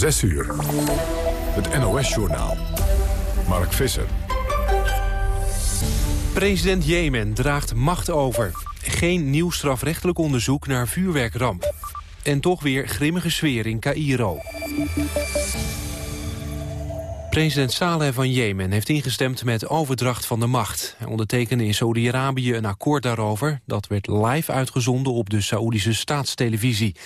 6 uur. Het NOS-journaal. Mark Visser. President Jemen draagt macht over. Geen nieuw strafrechtelijk onderzoek naar vuurwerkramp. En toch weer grimmige sfeer in Cairo. President Saleh van Jemen heeft ingestemd met overdracht van de macht. Hij ondertekende in Saudi-Arabië een akkoord daarover. Dat werd live uitgezonden op de Saoedische staatstelevisie.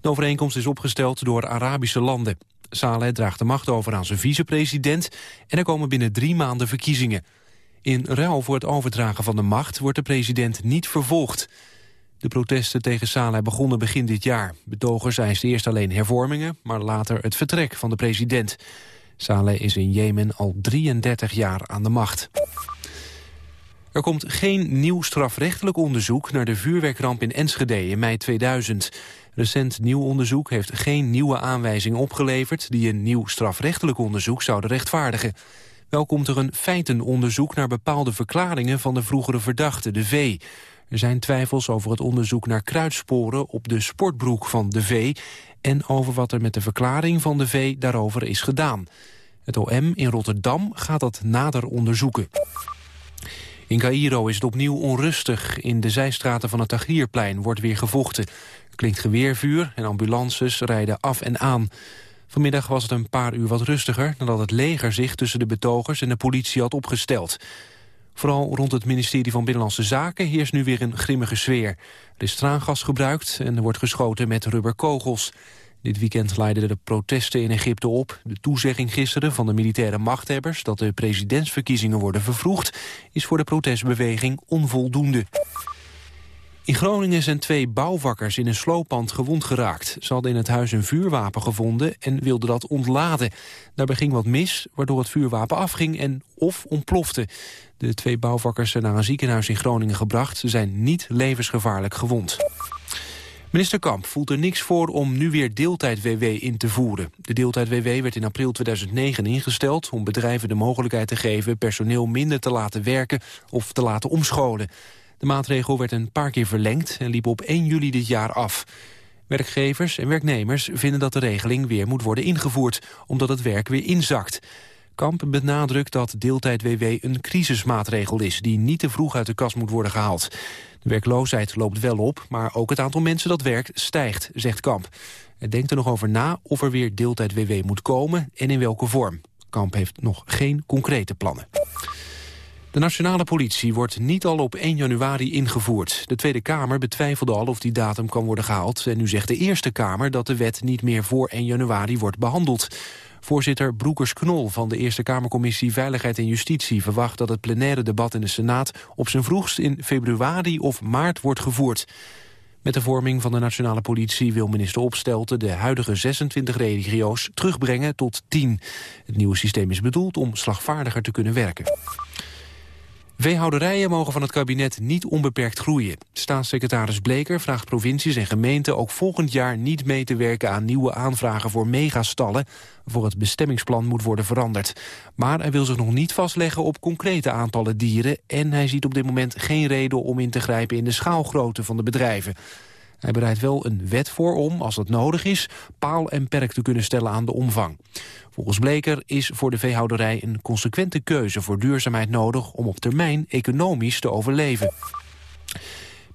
De overeenkomst is opgesteld door Arabische landen. Saleh draagt de macht over aan zijn vicepresident... en er komen binnen drie maanden verkiezingen. In ruil voor het overdragen van de macht wordt de president niet vervolgd. De protesten tegen Saleh begonnen begin dit jaar. Betogers eisten eerst alleen hervormingen, maar later het vertrek van de president. Saleh is in Jemen al 33 jaar aan de macht. Er komt geen nieuw strafrechtelijk onderzoek naar de vuurwerkramp in Enschede in mei 2000. Recent nieuw onderzoek heeft geen nieuwe aanwijzingen opgeleverd... die een nieuw strafrechtelijk onderzoek zouden rechtvaardigen. Wel komt er een feitenonderzoek naar bepaalde verklaringen... van de vroegere verdachte, de V. Er zijn twijfels over het onderzoek naar kruidsporen... op de sportbroek van de V... en over wat er met de verklaring van de V daarover is gedaan. Het OM in Rotterdam gaat dat nader onderzoeken. In Cairo is het opnieuw onrustig. In de zijstraten van het Tahrirplein wordt weer gevochten. Klinkt geweervuur en ambulances rijden af en aan. Vanmiddag was het een paar uur wat rustiger... nadat het leger zich tussen de betogers en de politie had opgesteld. Vooral rond het ministerie van Binnenlandse Zaken heerst nu weer een grimmige sfeer. Er is traangas gebruikt en er wordt geschoten met rubberkogels. Dit weekend leidden de protesten in Egypte op. De toezegging gisteren van de militaire machthebbers... dat de presidentsverkiezingen worden vervroegd... is voor de protestbeweging onvoldoende. In Groningen zijn twee bouwvakkers in een slooppand gewond geraakt. Ze hadden in het huis een vuurwapen gevonden en wilden dat ontladen. Daarbij ging wat mis, waardoor het vuurwapen afging en of ontplofte. De twee bouwvakkers zijn naar een ziekenhuis in Groningen gebracht. Ze zijn niet levensgevaarlijk gewond. Minister Kamp voelt er niks voor om nu weer deeltijd-WW in te voeren. De deeltijd-WW werd in april 2009 ingesteld... om bedrijven de mogelijkheid te geven personeel minder te laten werken of te laten omscholen. De maatregel werd een paar keer verlengd en liep op 1 juli dit jaar af. Werkgevers en werknemers vinden dat de regeling weer moet worden ingevoerd... omdat het werk weer inzakt. Kamp benadrukt dat deeltijd-WW een crisismaatregel is... die niet te vroeg uit de kast moet worden gehaald. De werkloosheid loopt wel op, maar ook het aantal mensen dat werkt stijgt, zegt Kamp. Hij denkt er nog over na of er weer deeltijd-WW moet komen en in welke vorm. Kamp heeft nog geen concrete plannen. De nationale politie wordt niet al op 1 januari ingevoerd. De Tweede Kamer betwijfelde al of die datum kan worden gehaald... en nu zegt de Eerste Kamer dat de wet niet meer voor 1 januari wordt behandeld. Voorzitter Broekers-Knol van de Eerste Kamercommissie Veiligheid en Justitie... verwacht dat het plenaire debat in de Senaat op zijn vroegst in februari of maart wordt gevoerd. Met de vorming van de nationale politie wil minister Opstelten... de huidige 26 regio's terugbrengen tot 10. Het nieuwe systeem is bedoeld om slagvaardiger te kunnen werken. Veehouderijen mogen van het kabinet niet onbeperkt groeien. Staatssecretaris Bleker vraagt provincies en gemeenten ook volgend jaar niet mee te werken aan nieuwe aanvragen voor megastallen, voor het bestemmingsplan moet worden veranderd. Maar hij wil zich nog niet vastleggen op concrete aantallen dieren en hij ziet op dit moment geen reden om in te grijpen in de schaalgrootte van de bedrijven. Hij bereidt wel een wet voor om, als dat nodig is, paal en perk te kunnen stellen aan de omvang. Volgens Bleker is voor de veehouderij een consequente keuze voor duurzaamheid nodig om op termijn economisch te overleven.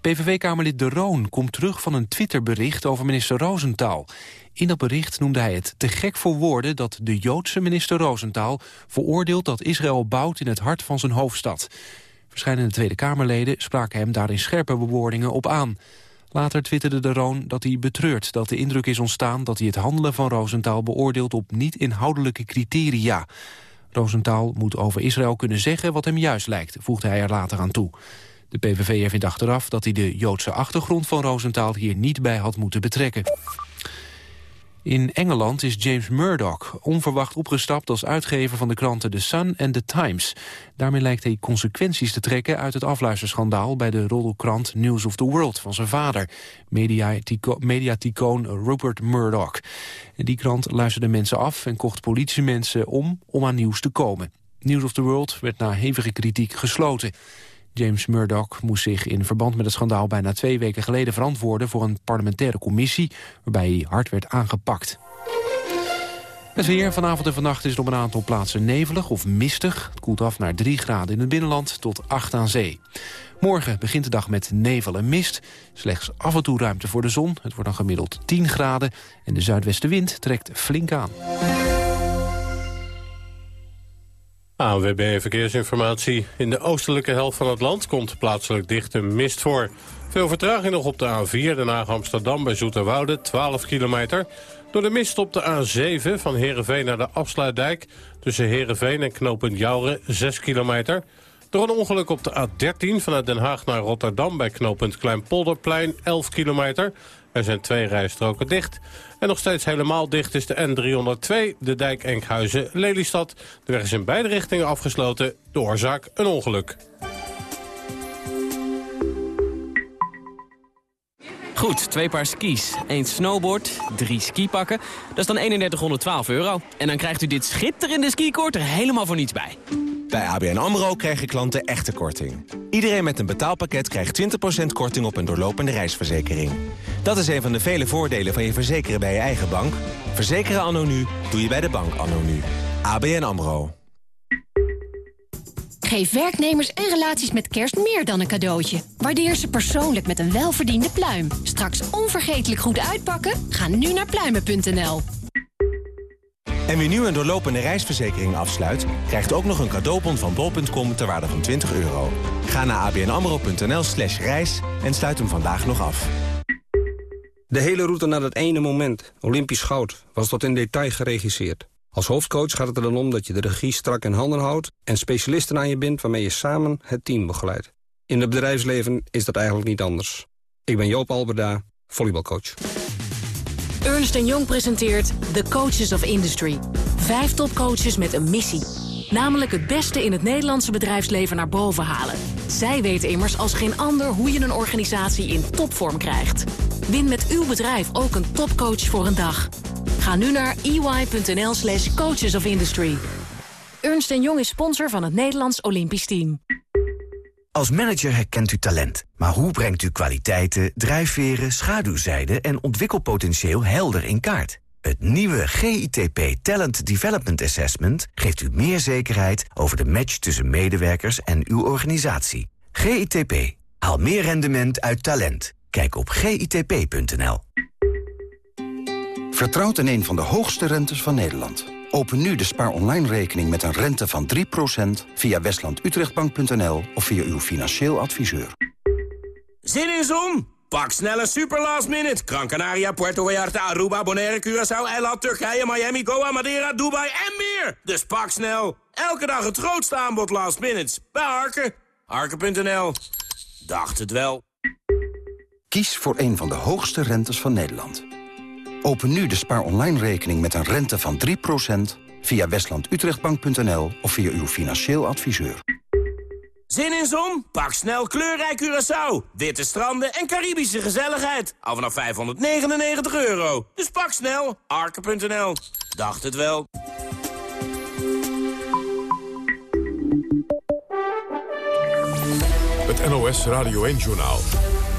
PVV-kamerlid De Roon komt terug van een Twitterbericht over minister Roosentaal. In dat bericht noemde hij het te gek voor woorden dat de Joodse minister Roosentaal veroordeelt dat Israël bouwt in het hart van zijn hoofdstad. Verschillende Tweede Kamerleden spraken hem daar in scherpe bewoordingen op aan. Later twitterde de Roon dat hij betreurt dat de indruk is ontstaan... dat hij het handelen van Rosenthal beoordeelt op niet-inhoudelijke criteria. Rosenthal moet over Israël kunnen zeggen wat hem juist lijkt, voegde hij er later aan toe. De PVV vindt achteraf dat hij de Joodse achtergrond van Rosenthal hier niet bij had moeten betrekken. In Engeland is James Murdoch onverwacht opgestapt als uitgever van de kranten The Sun en The Times. Daarmee lijkt hij consequenties te trekken uit het afluisterschandaal bij de roddelkrant News of the World van zijn vader, mediaticoon Rupert Murdoch. Die krant luisterde mensen af en kocht politiemensen om om aan nieuws te komen. News of the World werd na hevige kritiek gesloten. James Murdoch moest zich in verband met het schandaal bijna twee weken geleden verantwoorden voor een parlementaire commissie waarbij hij hard werd aangepakt. Het weer vanavond en vannacht is het op een aantal plaatsen nevelig of mistig. Het koelt af naar 3 graden in het binnenland tot 8 aan zee. Morgen begint de dag met nevel en mist. Slechts af en toe ruimte voor de zon. Het wordt dan gemiddeld 10 graden. En de zuidwestenwind trekt flink aan. ANWB Verkeersinformatie. In de oostelijke helft van het land komt plaatselijk dichte mist voor. Veel vertraging nog op de A4, Den Haag Amsterdam bij Zoeterwoude, 12 kilometer. Door de mist op de A7 van Heerenveen naar de Afsluitdijk... tussen Heerenveen en knooppunt Jouren, 6 kilometer. Door een ongeluk op de A13 vanuit Den Haag naar Rotterdam... bij knooppunt Kleinpolderplein, 11 kilometer. Er zijn twee rijstroken dicht. En nog steeds helemaal dicht is de N302, de dijk Enkhuizen-Lelystad. De weg is in beide richtingen afgesloten. De oorzaak een ongeluk. Goed, twee paar skis, één snowboard, drie skipakken. Dat is dan 3112 euro. En dan krijgt u dit schitterende skikoord er helemaal voor niets bij. Bij ABN AMRO krijgen klanten echte korting. Iedereen met een betaalpakket krijgt 20% korting op een doorlopende reisverzekering. Dat is een van de vele voordelen van je verzekeren bij je eigen bank. Verzekeren anno nu doe je bij de bank anno nu. ABN AMRO. Geef werknemers en relaties met kerst meer dan een cadeautje. Waardeer ze persoonlijk met een welverdiende pluim. Straks onvergetelijk goed uitpakken? Ga nu naar pluimen.nl. En wie nu een doorlopende reisverzekering afsluit... krijgt ook nog een cadeaubon van bol.com ter waarde van 20 euro. Ga naar abnamro.nl slash reis en sluit hem vandaag nog af. De hele route naar dat ene moment, Olympisch goud, was tot in detail geregisseerd. Als hoofdcoach gaat het er dan om dat je de regie strak in handen houdt... en specialisten aan je bindt waarmee je samen het team begeleidt. In het bedrijfsleven is dat eigenlijk niet anders. Ik ben Joop Alberda, volleybalcoach. Ernst Jong presenteert The Coaches of Industry. Vijf topcoaches met een missie. Namelijk het beste in het Nederlandse bedrijfsleven naar boven halen. Zij weten immers als geen ander hoe je een organisatie in topvorm krijgt. Win met uw bedrijf ook een topcoach voor een dag. Ga nu naar ey.nl slash coaches of industry. Ernst Jong is sponsor van het Nederlands Olympisch Team. Als manager herkent u talent. Maar hoe brengt u kwaliteiten, drijfveren, schaduwzijden en ontwikkelpotentieel helder in kaart? Het nieuwe GITP Talent Development Assessment geeft u meer zekerheid over de match tussen medewerkers en uw organisatie. GITP. Haal meer rendement uit talent. Kijk op gitp.nl. Vertrouwt in een van de hoogste rentes van Nederland. Open nu de spaar online rekening met een rente van 3% via westlandutrechtbank.nl of via uw financieel adviseur. Zin in zon? Pak snelle super last minute. Gran Canaria, Puerto Vallarta, Aruba, Bonaire, Curaçao, Eiland, Turkije, Miami, Goa, Madeira, Dubai en meer. Dus pak snel. Elke dag het grootste aanbod last minutes. Bij Harken. Harken.nl. Dacht het wel. Kies voor een van de hoogste rentes van Nederland. Open nu de spaar online rekening met een rente van 3% via westlandutrechtbank.nl of via uw financieel adviseur. Zin in zon? Pak snel kleurrijk Curaçao. Witte stranden en Caribische gezelligheid. Al vanaf 599 euro. Dus pak snel. Arke.nl. Dacht het wel. Het NOS Radio 1-journaal.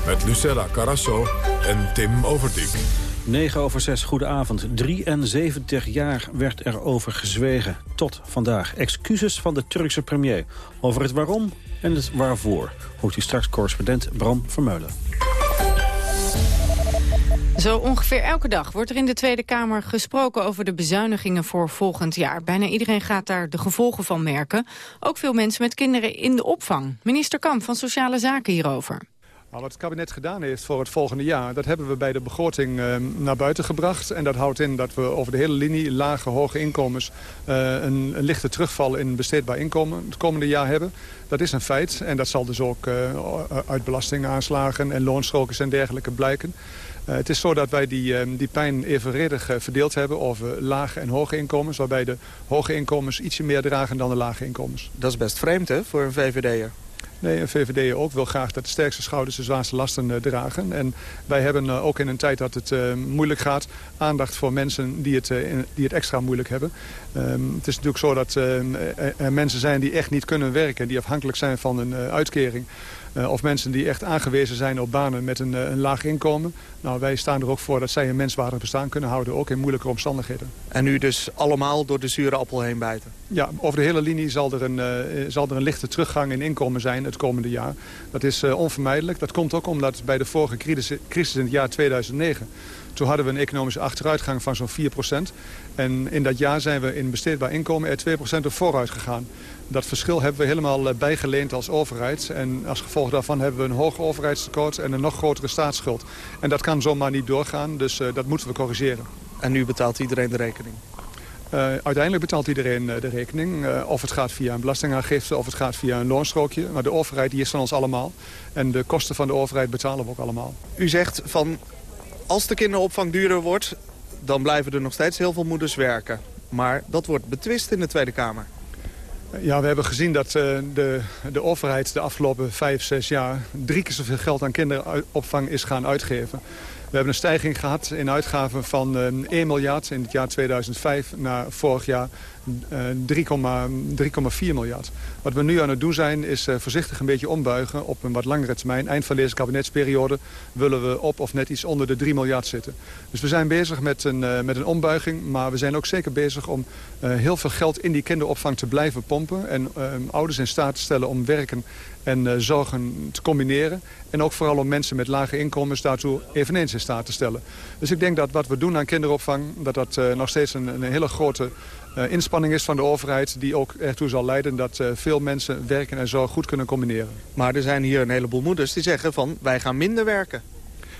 Met Lucella Carasso en Tim Overdijk. 9 over 6, goedenavond. 73 jaar werd er over gezwegen. Tot vandaag. Excuses van de Turkse premier. Over het waarom en het waarvoor. Hoort u straks correspondent Bram Vermeulen. Zo ongeveer elke dag wordt er in de Tweede Kamer gesproken over de bezuinigingen voor volgend jaar. Bijna iedereen gaat daar de gevolgen van merken. Ook veel mensen met kinderen in de opvang. Minister Kamp van Sociale Zaken hierover. Wat het kabinet gedaan heeft voor het volgende jaar... dat hebben we bij de begroting uh, naar buiten gebracht. En dat houdt in dat we over de hele linie lage, hoge inkomens... Uh, een, een, lichte terugval in besteedbaar inkomen het komende jaar hebben. Dat is een feit en dat zal dus ook uh, uit belastingaanslagen en loonstrokers en dergelijke blijken. het is zo dat wij die, die pijn evenredig verdeeld hebben over lage en hoge inkomens... waarbij de hoge inkomens ietsje meer dragen dan de lage inkomens. Dat is best vreemd hè, voor een VVD'er. Nee, een VVD ook wil graag dat de sterkste schouders de zwaarste lasten uh, dragen. En wij hebben uh, ook in een tijd dat het uh, moeilijk gaat... aandacht voor mensen die het, die het extra moeilijk hebben. Um, het is natuurlijk zo dat er mensen zijn die echt niet kunnen werken... die afhankelijk zijn van een uitkering. Uh, of mensen die echt aangewezen zijn op banen met een, een laag inkomen. Nou, wij staan er ook voor dat zij een menswaardig bestaan kunnen houden, ook in moeilijke omstandigheden. En nu dus allemaal door de zure appel heen bijten? Ja, over de hele linie zal er een, uh, zal er een lichte teruggang in inkomen zijn het komende jaar. Dat is uh, onvermijdelijk. Dat komt ook omdat bij de vorige crisis, crisis in het jaar 2009... Toen hadden we een economische achteruitgang van zo'n 4% En in dat jaar zijn we in besteedbaar inkomen er 2% op vooruit gegaan. Dat verschil hebben we helemaal eh, bijgeleend als overheid. En als gevolg daarvan hebben we een hoog overheidstekort en een nog grotere staatsschuld. En dat kan zomaar niet doorgaan, dus uh, dat moeten we corrigeren. En nu betaalt iedereen de rekening? Uh, uiteindelijk betaalt iedereen uh, de rekening. Uh, of het gaat via een belastingaangifte of het gaat via een loonstrookje. Maar de overheid die is van ons allemaal. En de kosten van de overheid betalen we ook allemaal. U zegt van als de kinderopvang duurder wordt... dan blijven er nog steeds heel veel moeders werken. Maar dat wordt betwist in de Tweede Kamer. Ja, we hebben gezien dat uh, de, de overheid de afgelopen vijf, zes jaar... drie keer zoveel geld aan kinderopvang is gaan uitgeven. We hebben een stijging gehad in uitgaven van uh, 1 miljard in het jaar 2005 naar vorig jaar 3,4 miljard. Wat we nu aan het doen zijn is uh, voorzichtig een beetje ombuigen op een wat langere termijn. Eind van deze kabinetsperiode willen we op of net iets onder de 3 miljard zitten. Dus we zijn bezig met een, met een ombuiging, maar we zijn ook zeker bezig om heel veel geld in die kinderopvang te blijven pompen. En ouders in staat te stellen om werken en zorgen te combineren. En ook vooral om mensen met lage inkomens daartoe eveneens in staat te stellen. Dus ik denk dat wat we doen aan kinderopvang, dat dat nog steeds een, een hele grote inspanning is van de overheid... die ook ertoe zal leiden dat uh, veel mensen werken en zo goed kunnen combineren. Maar er zijn hier een heleboel moeders die zeggen van wij gaan minder werken.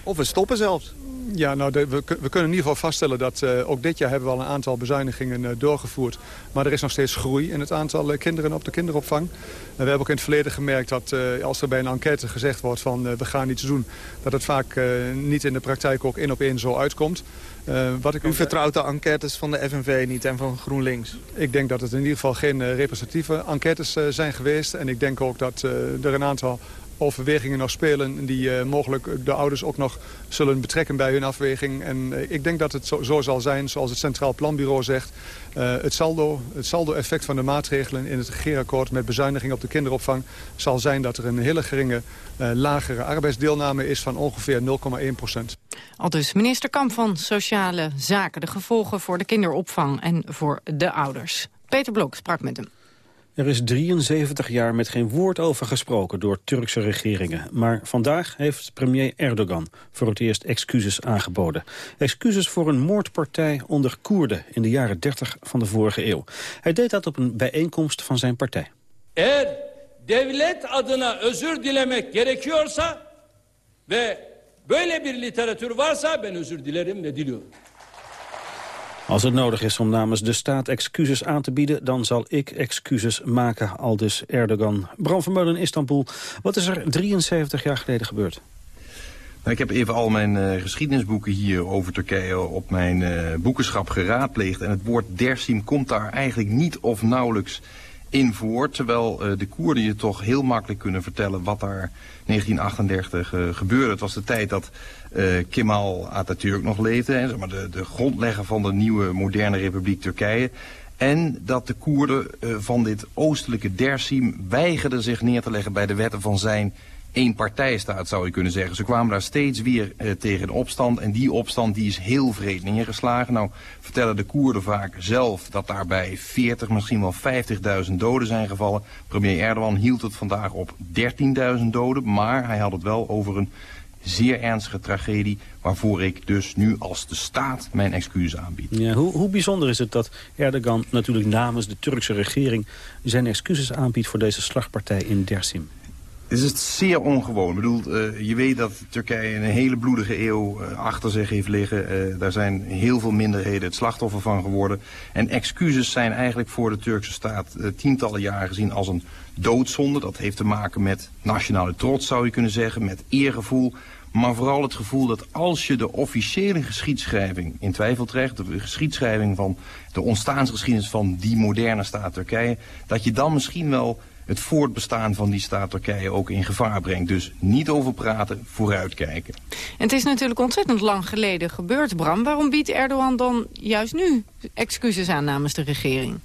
Of we stoppen zelfs. Ja, nou, de, we, we, kunnen in ieder geval vaststellen dat uh, ook dit jaar hebben we al een aantal bezuinigingen uh, doorgevoerd. Maar er is nog steeds groei in het aantal uh, kinderen op de kinderopvang. we hebben ook in het verleden gemerkt dat als er bij een enquête gezegd wordt van we gaan iets doen, dat het vaak niet in de praktijk ook één op één zo uitkomt. wat ik U vertrouwt de enquêtes van de FNV niet en van GroenLinks? Ik denk dat het in ieder geval geen representatieve enquêtes zijn geweest. En ik denk ook dat er een aantal overwegingen nog spelen... die uh, mogelijk de ouders ook nog zullen betrekken bij hun afweging. En uh, ik denk dat het zo, zal zijn, zoals het Centraal Planbureau zegt... Uh, het saldo-effect saldo van de maatregelen in het regeerakkoord... met bezuiniging op de kinderopvang zal zijn dat er een hele geringe... lagere arbeidsdeelname is van ongeveer 0,1 procent. Al dus minister Kamp van Sociale Zaken. De gevolgen voor de kinderopvang en voor de ouders. Peter Blok sprak met hem. Er is 73 jaar met geen woord over gesproken door Turkse regeringen. Maar vandaag heeft premier Erdogan voor het eerst excuses aangeboden. Excuses voor een moordpartij onder Koerden in de jaren 30 van de vorige eeuw. Hij deed dat op een bijeenkomst van zijn partij. Eğer devlet adına özür dilemek gerekiyorsa ve böyle bir literatür varsa ben özür dilerim ve diliyorum. Als het nodig is om namens de staat excuses aan te bieden... dan zal ik excuses maken, aldus Erdogan. Bram van Meulen Istanbul. Wat is er 73 jaar geleden gebeurd? Nou, ik heb even al mijn uh, geschiedenisboeken hier over Turkije op mijn uh, boekenschap geraadpleegd. En het woord Dersim komt daar eigenlijk niet of nauwelijks in voor. Terwijl uh, de Koerden je toch heel makkelijk kunnen vertellen wat daar 1938 gebeurde. Het was de tijd dat uh, Kemal Atatürk nog leefde. Hè, zeg maar de, de grondlegger van de nieuwe moderne republiek Turkije. En dat de Koerden van dit oostelijke Dersim weigerden zich neer te leggen bij de wetten van zijn eenpartijstaat, zou je kunnen zeggen. Ze kwamen daar steeds weer uh, tegen opstand. En die opstand die is heel vreed neergeslagen. Nou vertellen de Koerden vaak zelf dat daarbij 40, misschien wel 50.000 doden zijn gevallen. Premier Erdogan hield het vandaag op 13.000 doden. Maar hij had het wel over een zeer ernstige tragedie... waarvoor ik dus nu als de staat mijn excuses aanbied. Ja, hoe, hoe bijzonder is het dat Erdogan natuurlijk namens de Turkse regering... zijn excuses aanbiedt voor deze slagpartij in Dersim? Het is zeer ongewoon. Ik bedoel, uh, je weet dat Turkije een hele bloedige eeuw uh, achter zich heeft liggen. Uh, daar zijn heel veel minderheden het slachtoffer van geworden. En excuses zijn eigenlijk voor de Turkse staat tientallen jaren gezien als een doodzonde. Dat heeft te maken met nationale trots, zou je kunnen zeggen, met eergevoel. Maar vooral het gevoel dat als je de officiële geschiedschrijving in twijfel trekt... de geschiedschrijving van de ontstaansgeschiedenis van die moderne staat Turkije... dat je dan misschien wel het voortbestaan van die staat Turkije ook in gevaar brengt. Dus niet over praten, vooruitkijken. En het is natuurlijk ontzettend lang geleden gebeurd, Bram. Waarom biedt Erdogan dan juist nu excuses aan namens de regering?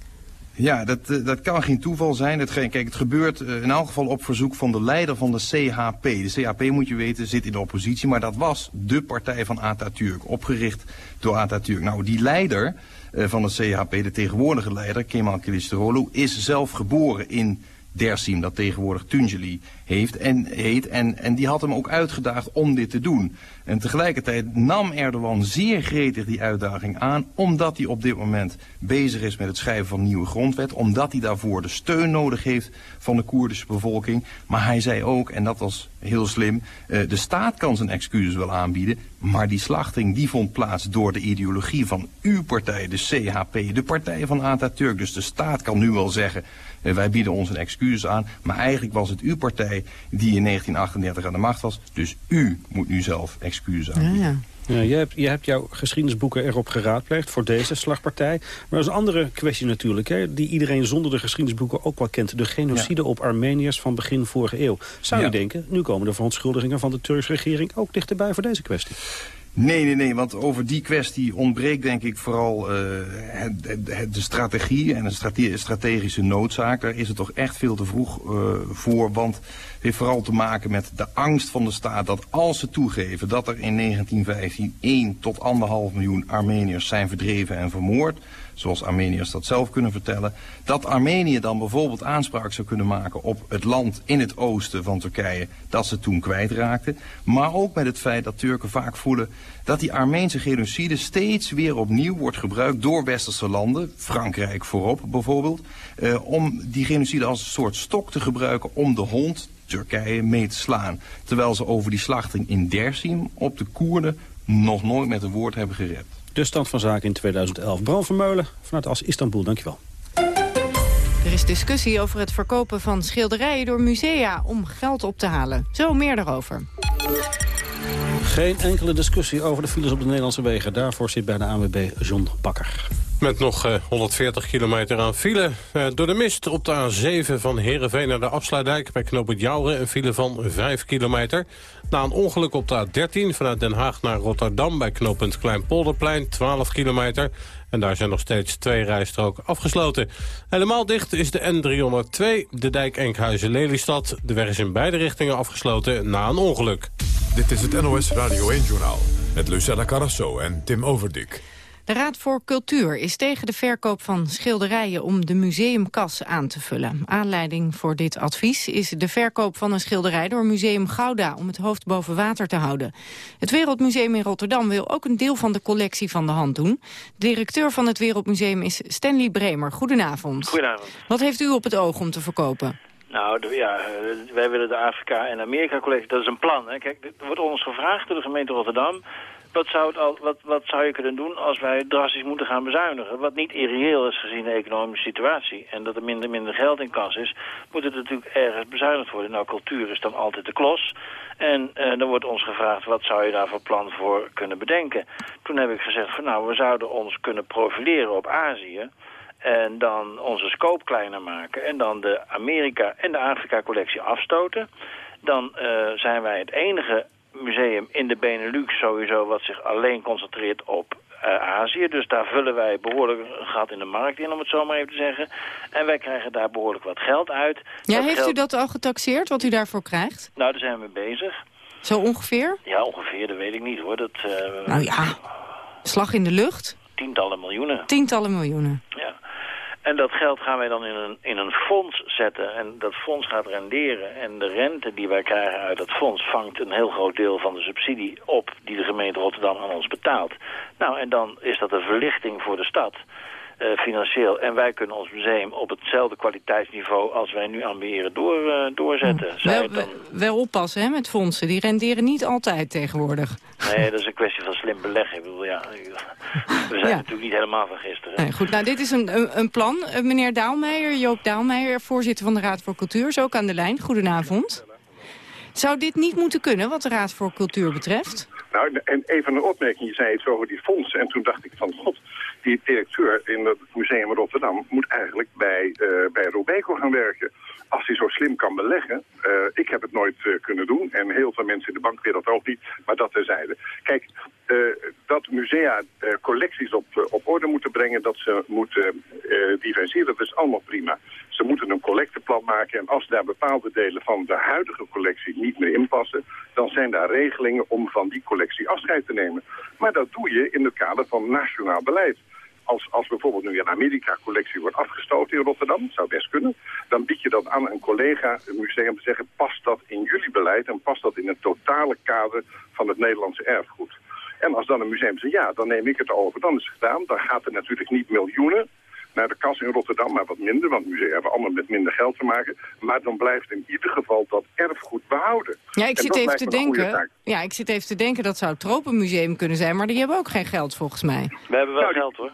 Ja, dat, eh, dat kan geen toeval zijn. Het, kijk, het gebeurt eh, in elk geval op verzoek van de leider van de CHP. De CHP, moet je weten, zit in de oppositie, maar dat was de partij van Atatürk, opgericht door Atatürk. Nou, die leider eh, van de CHP, de tegenwoordige leider, Kemal Kılıçdaroğlu, is zelf geboren in Dersim, dat tegenwoordig Tunjeli heeft en heet. En, en die had hem ook uitgedaagd om dit te doen. En tegelijkertijd nam Erdogan zeer gretig die uitdaging aan... omdat hij op dit moment bezig is met het schrijven van een nieuwe grondwet... omdat hij daarvoor de steun nodig heeft van de Koerdische bevolking. Maar hij zei ook, en dat was heel slim... Uh, de staat kan zijn excuses wel aanbieden... maar die slachting die vond plaats door de ideologie van uw partij, de CHP... de partij van Atatürk. Dus de staat kan nu wel zeggen... Uh, wij bieden ons een excuses aan, maar eigenlijk was het uw partij die in 1938 aan de macht was. Dus u moet nu zelf excuses aanbieden. Ja, ja. Ja, je, hebt, je hebt jouw geschiedenisboeken erop geraadpleegd voor deze slagpartij. Maar dat is een andere kwestie natuurlijk, hè, die iedereen zonder de geschiedenisboeken ook wel kent. De genocide op Armeniërs van begin vorige eeuw. Zou je denken, nu komen de verontschuldigingen van de Turkse regering ook dichterbij voor deze kwestie? Nee, nee, nee, want over die kwestie ontbreekt denk ik vooral uh, het, de strategie en een strategische noodzaak. Daar is het toch echt veel te vroeg uh, voor, want het heeft vooral te maken met de angst van de staat dat als ze toegeven dat er in 1915 1 tot 1,5 miljoen Armeniërs zijn verdreven en vermoord, zoals Armeniërs dat zelf kunnen vertellen, dat Armenië dan bijvoorbeeld aanspraak zou kunnen maken op het land in het oosten van Turkije dat ze toen kwijtraakten. Maar ook met het feit dat Turken vaak voelen dat die Armeense genocide steeds weer opnieuw wordt gebruikt door westerse landen, Frankrijk voorop bijvoorbeeld, eh, om die genocide als een soort stok te gebruiken om de hond Turkije mee te slaan. Terwijl ze over die slachting in Dersim op de Koerden nog nooit met een woord hebben gered. De stand van zaken in 2011. Bram Vermeulen vanuit As Istanbul, dankjewel. Er is discussie over het verkopen van schilderijen door musea om geld op te halen. Zo meer daarover. Geen enkele discussie over de files op de Nederlandse wegen. Daarvoor zit bij de ANWB John Bakker. Met nog uh, 140 kilometer aan file. Uh, door de mist op de A7 van Heerenveen naar de Afsluitdijk... bij knooppunt Jouren een file van 5 kilometer. Na een ongeluk op de A13 vanuit Den Haag naar Rotterdam... bij knooppunt Kleinpolderplein 12 kilometer. En daar zijn nog steeds twee rijstroken afgesloten. Helemaal dicht is de N302, de dijk Enkhuizen-Lelystad. De weg is in beide richtingen afgesloten na een ongeluk. Dit is het NOS Radio 1-journaal met Lucella Carrasso en Tim Overdik. De Raad voor Cultuur is tegen de verkoop van schilderijen om de museumkas aan te vullen. Aanleiding voor dit advies is de verkoop van een schilderij door Museum Gouda om het hoofd boven water te houden. Het Wereldmuseum in Rotterdam wil ook een deel van de collectie van de hand doen. De directeur van het Wereldmuseum is Stanley Bremer. Goedenavond. Goedenavond. Wat heeft u op het oog om te verkopen? Nou, ja, eh, wij willen de Afrika- en Amerika-collectie, dat is een plan. Hè. Kijk, er wordt ons gevraagd door de gemeente Rotterdam wat zou, al, wat, wat zou je kunnen doen als wij drastisch moeten gaan bezuinigen? Wat niet irreëel is gezien de economische situatie. En dat er minder, minder geld in kas is, moet het natuurlijk ergens bezuinigd worden. Nou, cultuur is dan altijd de klos. En uh, dan wordt ons gevraagd, wat zou je daar voor plan voor kunnen bedenken? Toen heb ik gezegd, van, nou, we zouden ons kunnen profileren op Azië... En dan onze scope kleiner maken. En dan de Amerika- en de Afrika-collectie afstoten. Dan uh, zijn wij het enige museum in de Benelux sowieso wat zich alleen concentreert op uh, Azië. Dus daar vullen wij behoorlijk een gat in de markt in, om het zo maar even te zeggen. En wij krijgen daar behoorlijk wat geld uit. Ja, heeft u dat al getaxeerd, wat u daarvoor krijgt? Nou, daar zijn we mee bezig. Zo ongeveer? Ja, ongeveer, dat weet ik niet hoor. Dat, uh, nou ja, slag in de lucht? Tientallen miljoenen. Tientallen miljoenen. En dat geld gaan wij dan in een, in een fonds zetten. En dat fonds gaat renderen. En de rente die wij krijgen uit dat fonds vangt een heel groot deel van de subsidie op... die de gemeente Rotterdam aan ons betaalt. Nou, en dan is dat een verlichting voor de stad... Uh, financieel. En wij kunnen ons museum op hetzelfde kwaliteitsniveau als wij nu ambiëren door, uh, doorzetten. Hm. Wel, dan... wel, oppassen hè, met fondsen. Die renderen niet altijd tegenwoordig. Nee, dat is een kwestie van slim beleggen. Ik bedoel, ja, we zijn ja. natuurlijk niet helemaal van gisteren. Nee, goed, nou, dit is een, een, een plan. Uh, meneer Daalmeijer, Joop Daalmeijer, voorzitter van de Raad voor Cultuur, is ook aan de lijn. Goedenavond. Zou dit niet moeten kunnen, wat de Raad voor Cultuur betreft? Nou, en een van de opmerkingen, je zei iets over die fondsen. En toen dacht ik van, god, Die directeur in het museum Rotterdam moet eigenlijk bij, uh, bij Robeco gaan werken. Als hij zo slim kan beleggen. Uh, ik heb het nooit uh, kunnen doen en heel veel mensen in de bankwereld ook niet. Maar dat terzijde. Kijk, dat musea collecties op, op orde moeten brengen, dat ze moeten differentiëren, dat is allemaal prima. Ze moeten een collecteplan maken en als daar bepaalde delen van de huidige collectie niet meer inpassen, dan zijn daar regelingen om van die collectie afscheid te nemen. Maar dat doe je in het kader van nationaal beleid. Als, als bijvoorbeeld nu een Amerika-collectie wordt afgestoten in Rotterdam, zou best kunnen, dan bied je dat aan een collega, een museum, te zeggen, past dat in jullie beleid en past dat in het totale kader van het Nederlandse erfgoed. En als dan een museum zegt, ja, dan neem ik het over, dan is het gedaan. Dan gaat er natuurlijk niet miljoenen naar de kas in Rotterdam, maar wat minder. Want musea hebben allemaal met minder geld te maken. Maar dan blijft in ieder geval dat erfgoed behouden. Ja, ik zit even te denken. Ja, ik zit even te denken dat zou het Tropenmuseum kunnen zijn, maar die hebben ook geen geld volgens mij. We hebben wel nou, geld hoor.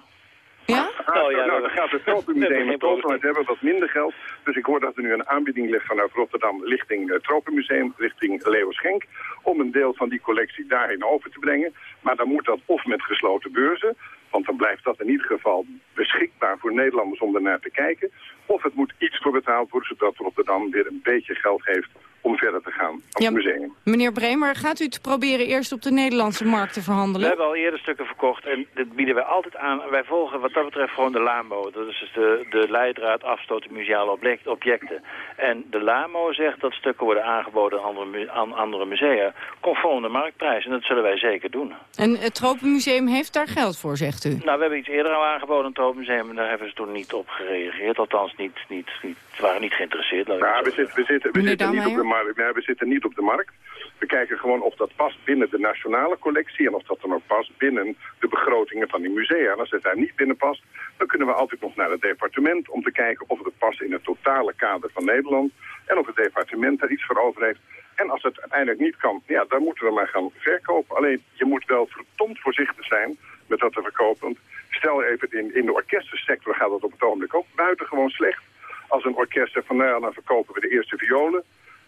Ja? Oh, ja, nou, dan gaat het Tropenmuseum in Tropenland hebben wat minder geld. Dus ik hoor dat er nu een aanbieding ligt vanuit Rotterdam richting het Tropenmuseum, richting Leo Schenk, om een deel van die collectie daarin over te brengen. Maar dan moet dat of met gesloten beurzen, want dan blijft dat in ieder geval beschikbaar voor Nederlanders om ernaar te kijken. Of het moet iets voor betaald worden, zodat Rotterdam weer een beetje geld heeft om verder te gaan als ja, museum. Meneer Bremer, gaat u het proberen eerst op de Nederlandse markt te verhandelen? We hebben al eerder stukken verkocht en dit bieden wij altijd aan. Wij volgen wat dat betreft gewoon de LAMO. Dat is dus de, de leidraad afstoten museale objecten. En de LAMO zegt dat stukken worden aangeboden aan andere, aan andere musea... conform de marktprijs. En dat zullen wij zeker doen. En het Tropenmuseum heeft daar geld voor, zegt u? Nou, we hebben iets eerder al aangeboden aan het Tropenmuseum... en daar hebben ze toen niet op gereageerd. Althans, niet, niet, niet, ze waren niet geïnteresseerd. Nou, we, zitten, we, zitten, we, zitten niet op de markt. Nee, we zitten niet op de markt. We kijken gewoon of dat past binnen de nationale collectie... en of dat dan ook past binnen de begrotingen van die musea. En als het daar niet binnen past, dan kunnen we altijd nog naar het departement... om te kijken of het past in het totale kader van Nederland... en of het departement daar iets voor over heeft. En als het uiteindelijk niet kan, ja, dan moeten we maar gaan verkopen. Alleen, je moet wel verdomd voorzichtig zijn met dat te verkopen. Want stel even, in, in de orkestensector gaat dat op het ogenblik ook buitengewoon slecht. Als een orkest zegt van, nou ja, dan verkopen we de eerste violen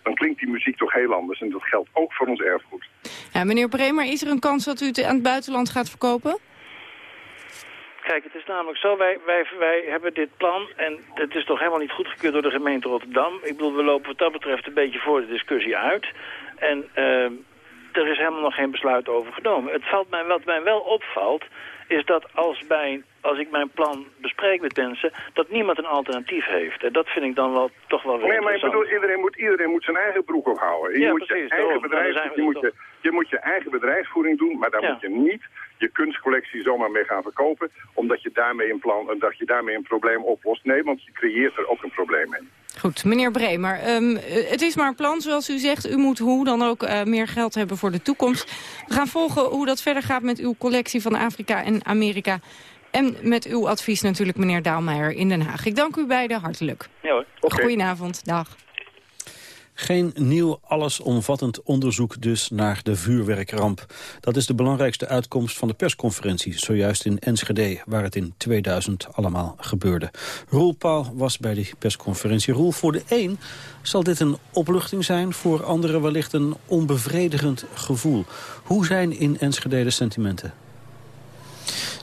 dan klinkt die muziek toch heel anders. En dat geldt ook voor ons erfgoed. Ja, meneer Bremer, is er een kans dat u het aan het buitenland gaat verkopen? Kijk, het is namelijk zo, wij, wij, wij hebben dit plan en het is toch helemaal niet goedgekeurd door de gemeente Rotterdam. Ik bedoel, we lopen wat dat betreft een beetje voor de discussie uit. En uh, er is helemaal nog geen besluit over genomen. Het valt mij, wat mij wel opvalt, is dat als, bij, als ik mijn plan bespreek met mensen... dat niemand een alternatief heeft. En dat vind ik dan wel toch wel weer Nee, maar ik bedoel, iedereen moet, iedereen moet zijn eigen broek ophouden. Je, ja, moet, precies, je, eigen bedrijf, je, moet je, je moet je eigen bedrijfsvoering doen... maar daar moet je niet je kunstcollectie zomaar mee gaan verkopen... omdat je daarmee een, plan, dat je daarmee een probleem oplost. Nee, want je creëert er ook een probleem mee. Goed, meneer Bremer, um, het is maar een plan zoals u zegt. U moet hoe dan ook uh, meer geld hebben voor de toekomst. We gaan volgen hoe dat verder gaat met uw collectie van Afrika en Amerika. En met uw advies natuurlijk, meneer Daalmeijer in Den Haag. Ik dank u beiden hartelijk. Ja hoor. Okay. Goedenavond, dag. Geen nieuw allesomvattend onderzoek dus naar de vuurwerkramp. Dat is de belangrijkste uitkomst van de persconferentie... zojuist in Enschede, waar het in 2000 allemaal gebeurde. Roel Paul was bij die persconferentie. Roel, voor de een zal dit een opluchting zijn... voor anderen wellicht een onbevredigend gevoel. Hoe zijn in Enschede de sentimenten?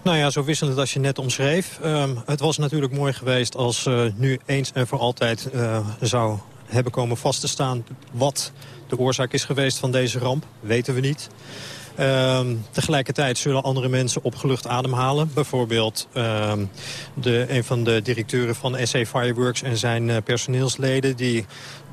Nou ja, zo wisselend als je net omschreef. Um, het was natuurlijk mooi geweest als uh, nu eens en voor altijd uh, zou hebben komen vast te staan wat de oorzaak is geweest van deze ramp. Weten we niet. Um, tegelijkertijd zullen andere mensen opgelucht ademhalen. Bijvoorbeeld um, de, een van de directeuren van SA Fireworks en zijn uh, personeelsleden... die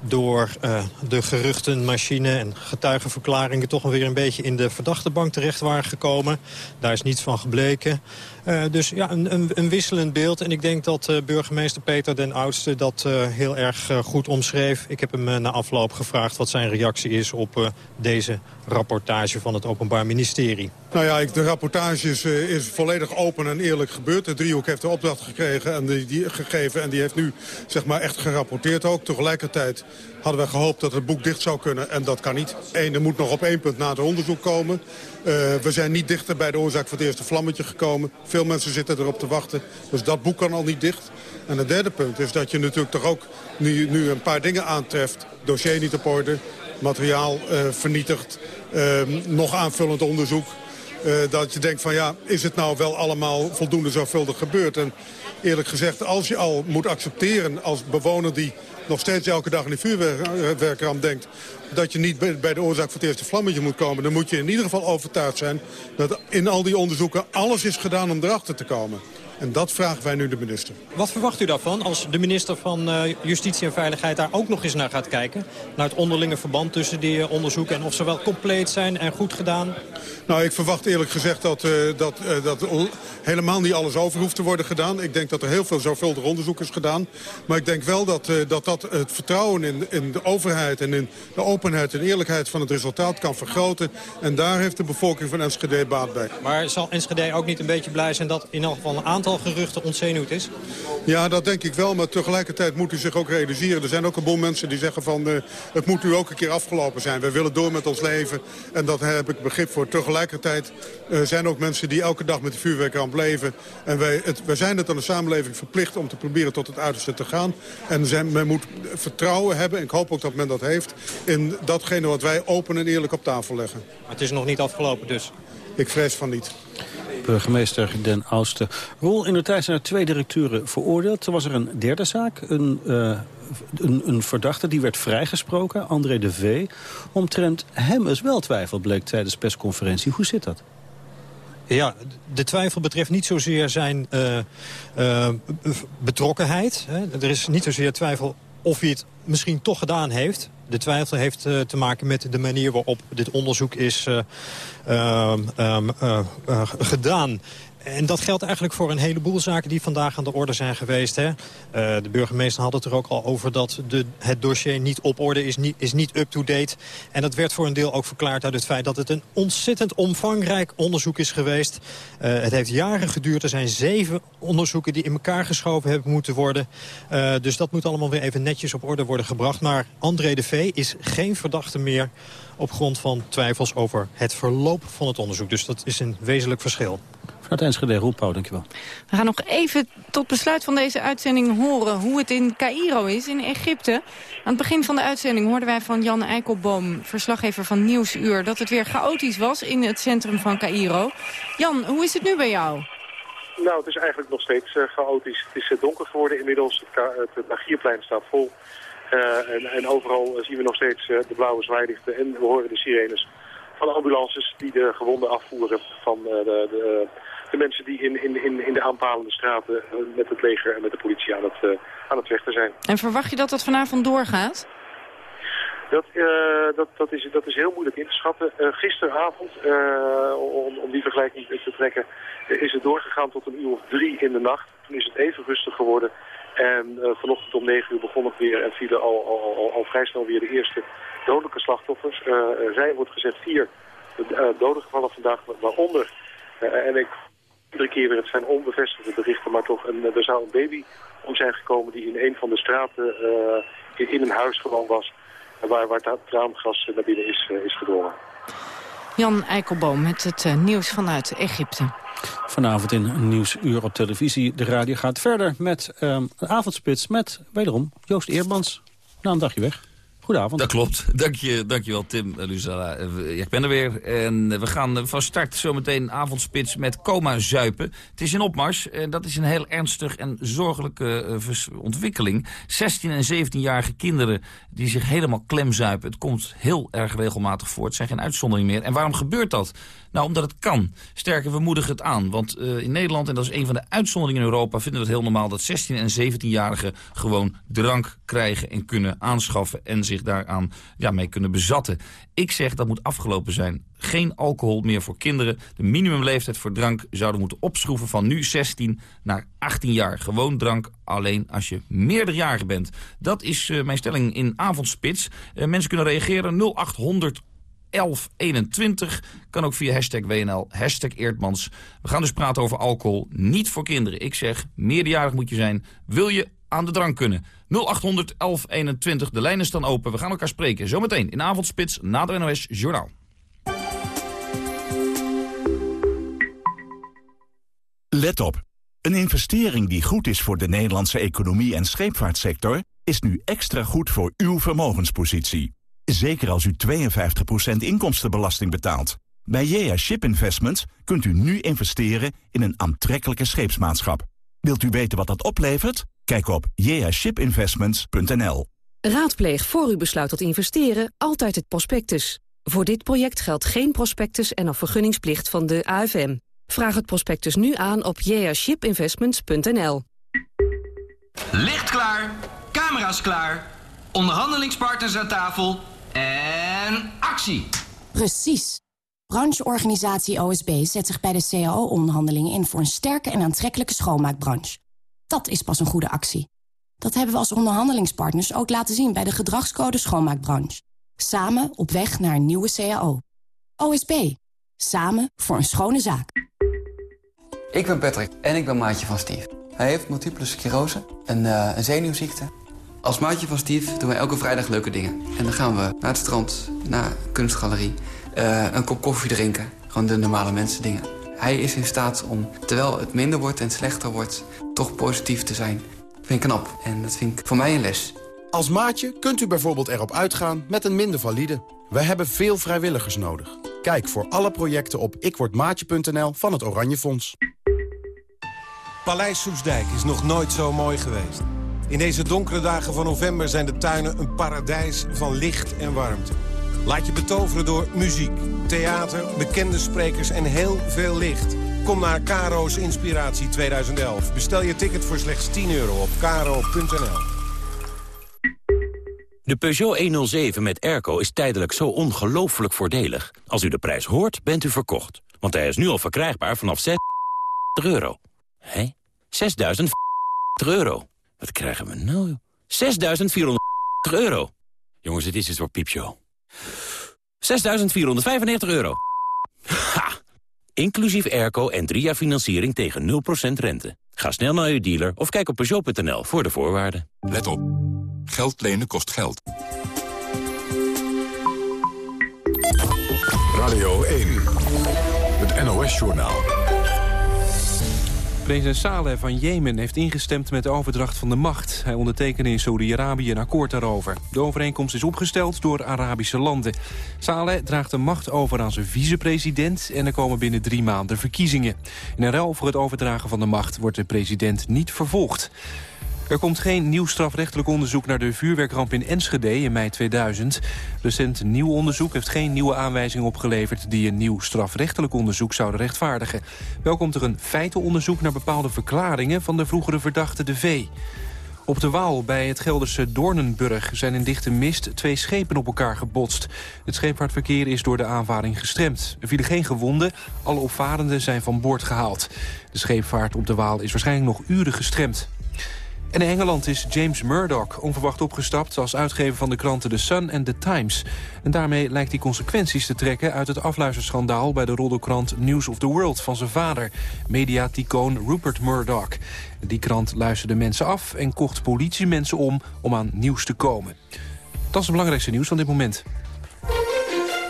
door uh, de geruchtenmachine en getuigenverklaringen... toch alweer een beetje in de verdachte bank terecht waren gekomen. Daar is niets van gebleken. Uh, dus ja, een, een, een, wisselend beeld. En ik denk dat uh, burgemeester Peter den Oudste dat heel erg goed omschreef. Ik heb hem na afloop gevraagd wat zijn reactie is op deze rapportage van het Openbaar Ministerie. Nou ja, de rapportage is, is, volledig open en eerlijk gebeurd. De driehoek heeft de opdracht gekregen en die, gegeven en die heeft nu zeg maar, echt gerapporteerd ook. Tegelijkertijd hadden we gehoopt dat het boek dicht zou kunnen en dat kan niet. Eén, er moet nog op één punt nader onderzoek komen. Uh, we zijn niet dichter bij de oorzaak van het eerste vlammetje gekomen. Veel mensen zitten erop te wachten, dus dat boek kan al niet dicht. En het derde punt is dat je natuurlijk toch ook nu, nu een paar dingen aantreft. Dossier niet op orde, materiaal uh, vernietigd, uh, nog aanvullend onderzoek. Dat je denkt van ja, is het nou wel allemaal voldoende zorgvuldig gebeurd? En eerlijk gezegd, als je al moet accepteren als bewoner die nog steeds elke dag aan die vuurwerkramp denkt... dat je niet bij de oorzaak van het eerste vlammetje moet komen... dan moet je in ieder geval overtuigd zijn dat in al die onderzoeken alles is gedaan om erachter te komen. En dat vragen wij nu de minister. Wat verwacht u daarvan als de minister van uh, Justitie en Veiligheid daar ook nog eens naar gaat kijken? Naar het onderlinge verband tussen die uh, onderzoeken en of ze wel compleet zijn en goed gedaan? Nou, ik verwacht eerlijk gezegd dat, uh, dat, dat helemaal niet alles over hoeft te worden gedaan. Ik denk dat er heel veel zorgvuldig onderzoek is gedaan. Maar ik denk wel dat dat, dat het vertrouwen in, in de overheid en in de openheid en eerlijkheid van het resultaat kan vergroten. En daar heeft de bevolking van Enschede baat bij. Maar zal Enschede ook niet een beetje blij zijn dat in elk geval een aantal geruchten ontzenuwd is? Ja, dat denk ik wel. Maar tegelijkertijd moet u zich ook realiseren. Er zijn ook een boel mensen die zeggen van... Uh, het moet nu ook een keer afgelopen zijn. We willen door met ons leven. En dat heb ik begrip voor. Tegelijkertijd uh, zijn ook mensen die elke dag met de vuurwerkramp leven. En wij, het, wij zijn het aan de samenleving verplicht om te proberen tot het uiterste te gaan. En zijn, men moet vertrouwen hebben, en ik hoop ook dat men dat heeft... in datgene wat wij open en eerlijk op tafel leggen. Maar het is nog niet afgelopen dus? Ik vrees van niet burgemeester Den Oudste. Rol in de tijd zijn er twee directeuren veroordeeld. Toen was er een derde zaak, een, uh, een, een, verdachte die werd vrijgesproken, André de V. Omtrent hem is wel twijfel, bleek tijdens persconferentie. Hoe zit dat? Ja, de twijfel betreft niet zozeer zijn uh, uh, betrokkenheid. Hè. Er is niet zozeer twijfel of hij het misschien toch gedaan heeft. De twijfel heeft uh, te maken met de manier waarop dit onderzoek is uh, uh, gedaan. En dat geldt eigenlijk voor een heleboel zaken die vandaag aan de orde zijn geweest. Hè. Uh, de burgemeester had het er ook al over dat de, het dossier niet op orde is, niet, is niet up-to-date. En dat werd voor een deel ook verklaard uit het feit dat het een ontzettend omvangrijk onderzoek is geweest. Uh, het heeft jaren geduurd. Er zijn zeven onderzoeken die in elkaar geschoven hebben moeten worden. Uh, dus dat moet allemaal weer even netjes op orde worden gebracht. Maar André de V is geen verdachte meer op grond van twijfels over het verloop van het onderzoek. Dus dat is een wezenlijk verschil. Vanuit Enschede, Roel Pauw, dankjewel. We gaan nog even tot besluit van deze uitzending horen hoe het in Cairo is, in Egypte. Aan het begin van de uitzending hoorden wij van Jan Eikelboom, verslaggever van Nieuwsuur, dat het weer chaotisch was in het centrum van Cairo. Jan, hoe is het nu bij jou? Nou, het is eigenlijk nog steeds uh, chaotisch. Het is uh, donker geworden inmiddels. Het, het Nagierplein staat vol. Uh, en, en, overal zien we nog steeds de blauwe zwaailichten en we horen de sirenes van de ambulances die de gewonden afvoeren van de, de, de mensen die in, in, in de aanpalende straten eh, met het leger en met de politie aan het, uh, aan het vechten zijn. En verwacht je dat dat vanavond doorgaat? Dat, uh, dat, dat, is, dat is heel moeilijk in te schatten. Uh, gisteravond, om, om die vergelijking te trekken, is het doorgegaan tot een uur of drie in de nacht. Toen is het even rustig geworden. En vanochtend om negen uur begon het weer en vielen al, al, al, al vrij snel weer de eerste dodelijke slachtoffers. er zijn, wordt gezegd, vier doden gevallen vandaag, waaronder. en ik iedere keer weer, het zijn onbevestigde berichten, maar toch, een, er zou een baby om zijn gekomen die in een van de straten uh, in, in, een huis gewoon was, waar, waar het traangas naar binnen is, uh, is gedrongen. Jan Eikelboom met het uh, nieuws vanuit Egypte. Vanavond in Nieuwsuur op televisie. De radio gaat verder met um, de avondspits met, wederom, Joost Eermans. Na een dagje weg. Goedenavond. Dat klopt. Dank je, dankjewel Tim, Luzala. Uh, ik ben er weer. En uh, we gaan van start zometeen avondspits met coma zuipen. Het is een opmars. En dat is een heel ernstig en zorgelijke ontwikkeling. 16 en 17-jarige kinderen die zich helemaal klemzuipen. Het komt heel erg regelmatig voor. Het zijn geen uitzondering meer. En waarom gebeurt dat? Nou, omdat het kan. Sterker, we moedigen het aan. Want in Nederland, en dat is een van de uitzonderingen in Europa... vinden we het heel normaal dat 16 en 17-jarigen gewoon drank krijgen... en kunnen aanschaffen en zich daaraan ja, mee kunnen bezatten. Ik zeg dat moet afgelopen zijn. Geen alcohol meer voor kinderen. De minimumleeftijd voor drank zouden moeten opschroeven van nu 16 naar 18 jaar. Gewoon drank alleen als je meerderjarig bent. Dat is uh, mijn stelling in Avondspits. Uh, mensen kunnen reageren 0800 1121. Kan ook via hashtag WNL, hashtag Eerdmans. We gaan dus praten over alcohol, niet voor kinderen. Ik zeg, meerderjarig moet je zijn. Wil je aan de drank kunnen? 0800 1121, de lijnen staan open. We gaan elkaar spreken. Zometeen in Avondspits na de NOS Journaal. Let op. Een investering die goed is voor de Nederlandse economie en scheepvaartsector... is nu extra goed voor uw vermogenspositie. Zeker als u 52% inkomstenbelasting betaalt. Bij JA Ship Investments kunt u nu investeren in een aantrekkelijke scheepsmaatschap. Wilt u weten wat dat oplevert? Kijk op jashipinvestments.nl. Raadpleeg voor u besluit tot investeren altijd het prospectus. Voor dit project geldt geen prospectus en of vergunningsplicht van de AFM. Vraag het prospectus nu aan op jashipinvestments.nl. Licht klaar, camera's klaar, onderhandelingspartners aan tafel en actie. Precies. Brancheorganisatie OSB zet zich bij de CAO-onderhandelingen in... voor een sterke en aantrekkelijke schoonmaakbranche. Dat is pas een goede actie. Dat hebben we als onderhandelingspartners ook laten zien... bij de gedragscode schoonmaakbranche. Samen op weg naar een nieuwe CAO. OSB. Samen voor een schone zaak. Ik ben Patrick en ik ben maatje van Steve. Hij heeft multiple sclerose, een, uh, een zenuwziekte. Als maatje van Steve doen we elke vrijdag leuke dingen. En dan gaan we naar het strand, naar kunstgalerie... Uh, een kop koffie drinken. Gewoon de normale mensen dingen. Hij is in staat om, terwijl het minder wordt en slechter wordt... toch positief te zijn. Dat vind ik knap. En dat vind ik voor mij een les. Als maatje kunt u bijvoorbeeld erop uitgaan met een minder valide. We hebben veel vrijwilligers nodig. Kijk voor alle projecten op ikwordmaatje.nl van het Oranje Fonds. Paleis Soesdijk is nog nooit zo mooi geweest. In deze donkere dagen van november zijn de tuinen een paradijs van licht en warmte. Laat je betoveren door muziek, theater, bekende sprekers en heel veel licht. Kom naar Caro's Inspiratie 2011. Bestel je ticket voor slechts 10 euro op caro.nl. De Peugeot 107 met airco is tijdelijk zo ongelooflijk voordelig. Als u de prijs hoort, bent u verkocht. Want hij is nu al verkrijgbaar vanaf 6 euro. Hé? 6.000 euro. Wat krijgen we nou? 6.400 euro. Jongens, het is een soort piepshow. 6.495 euro. Ha! Inclusief airco en drie jaar financiering tegen 0% rente. Ga snel naar uw dealer of kijk op Peugeot.nl voor de voorwaarden. Let op. Geld lenen kost geld. Radio 1. Het NOS-journaal. President Saleh van Jemen heeft ingestemd met de overdracht van de macht. Hij ondertekende in Saudi-Arabië een akkoord daarover. De overeenkomst is opgesteld door Arabische landen. Saleh draagt de macht over aan zijn vicepresident... en er komen binnen drie maanden verkiezingen. In een ruil voor het overdragen van de macht wordt de president niet vervolgd. Er komt geen nieuw strafrechtelijk onderzoek naar de vuurwerkramp in Enschede in mei 2000. Recent nieuw onderzoek heeft geen nieuwe aanwijzingen opgeleverd... die een nieuw strafrechtelijk onderzoek zouden rechtvaardigen. Wel komt er een feitenonderzoek naar bepaalde verklaringen... van de vroegere verdachte De V. Op de Waal bij het Gelderse Doornenburg zijn in dichte mist twee schepen op elkaar gebotst. Het scheepvaartverkeer is door de aanvaring gestremd. Er vielen geen gewonden, alle opvarenden zijn van boord gehaald. De scheepvaart op de Waal is waarschijnlijk nog uren gestremd. En in Engeland is James Murdoch onverwacht opgestapt... als uitgever van de kranten The Sun en The Times. En daarmee lijkt hij consequenties te trekken... uit het afluisterschandaal bij de roddelkrant News of the World van zijn vader... mediaticoon Rupert Murdoch. Die krant luisterde mensen af en kocht politiemensen om... om aan nieuws te komen. Dat is het belangrijkste nieuws van dit moment.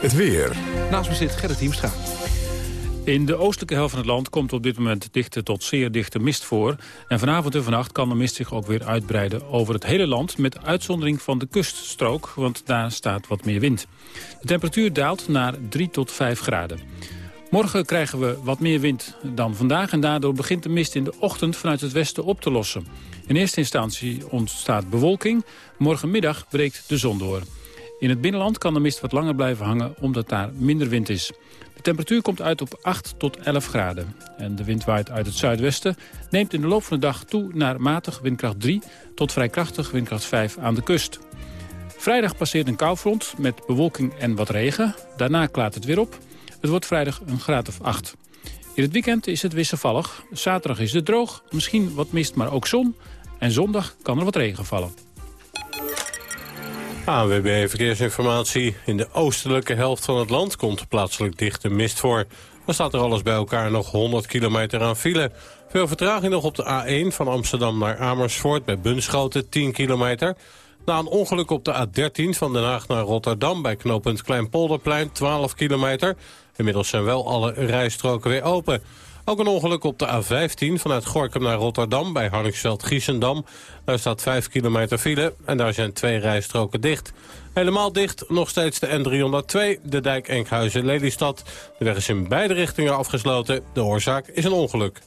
Het weer. Naast me zit Gerrit Hiemstra. In de oostelijke helft van het land komt op dit moment dichte tot zeer dichte mist voor. En vanavond en vannacht kan de mist zich ook weer uitbreiden over het hele land... met uitzondering van de kuststrook, want daar staat wat meer wind. De temperatuur daalt naar 3 tot 5 graden. Morgen krijgen we wat meer wind dan vandaag... en daardoor begint de mist in de ochtend vanuit het westen op te lossen. In eerste instantie ontstaat bewolking. Morgenmiddag breekt de zon door. In het binnenland kan de mist wat langer blijven hangen omdat daar minder wind is. De temperatuur komt uit op 8 tot 11 graden. En de wind waait uit het zuidwesten, neemt in de loop van de dag toe naar matig windkracht 3 tot vrij krachtig windkracht 5 aan de kust. Vrijdag passeert een koufront met bewolking en wat regen. Daarna klaart het weer op. Het wordt vrijdag een graad of 8. In het weekend is het wisselvallig. Zaterdag is het droog, misschien wat mist, maar ook zon. En zondag kan er wat regen vallen. ANWB Verkeersinformatie. In de oostelijke helft van het land komt plaatselijk dichte mist voor. Dan staat er alles bij elkaar nog 100 kilometer aan file. Veel vertraging nog op de A1 van Amsterdam naar Amersfoort... bij Bunschoten 10 kilometer. Na een ongeluk op de A13 van Den Haag naar Rotterdam... bij knooppunt Kleinpolderplein 12 kilometer. Inmiddels zijn wel alle rijstroken weer open. Ook een ongeluk op de A15 vanuit Gorkum naar Rotterdam bij Harningsveld-Giessendam. Daar staat 5 kilometer file en daar zijn twee rijstroken dicht. Helemaal dicht nog steeds de N302, de dijk Enkhuizen-Lelystad. De weg is in beide richtingen afgesloten. De oorzaak is een ongeluk.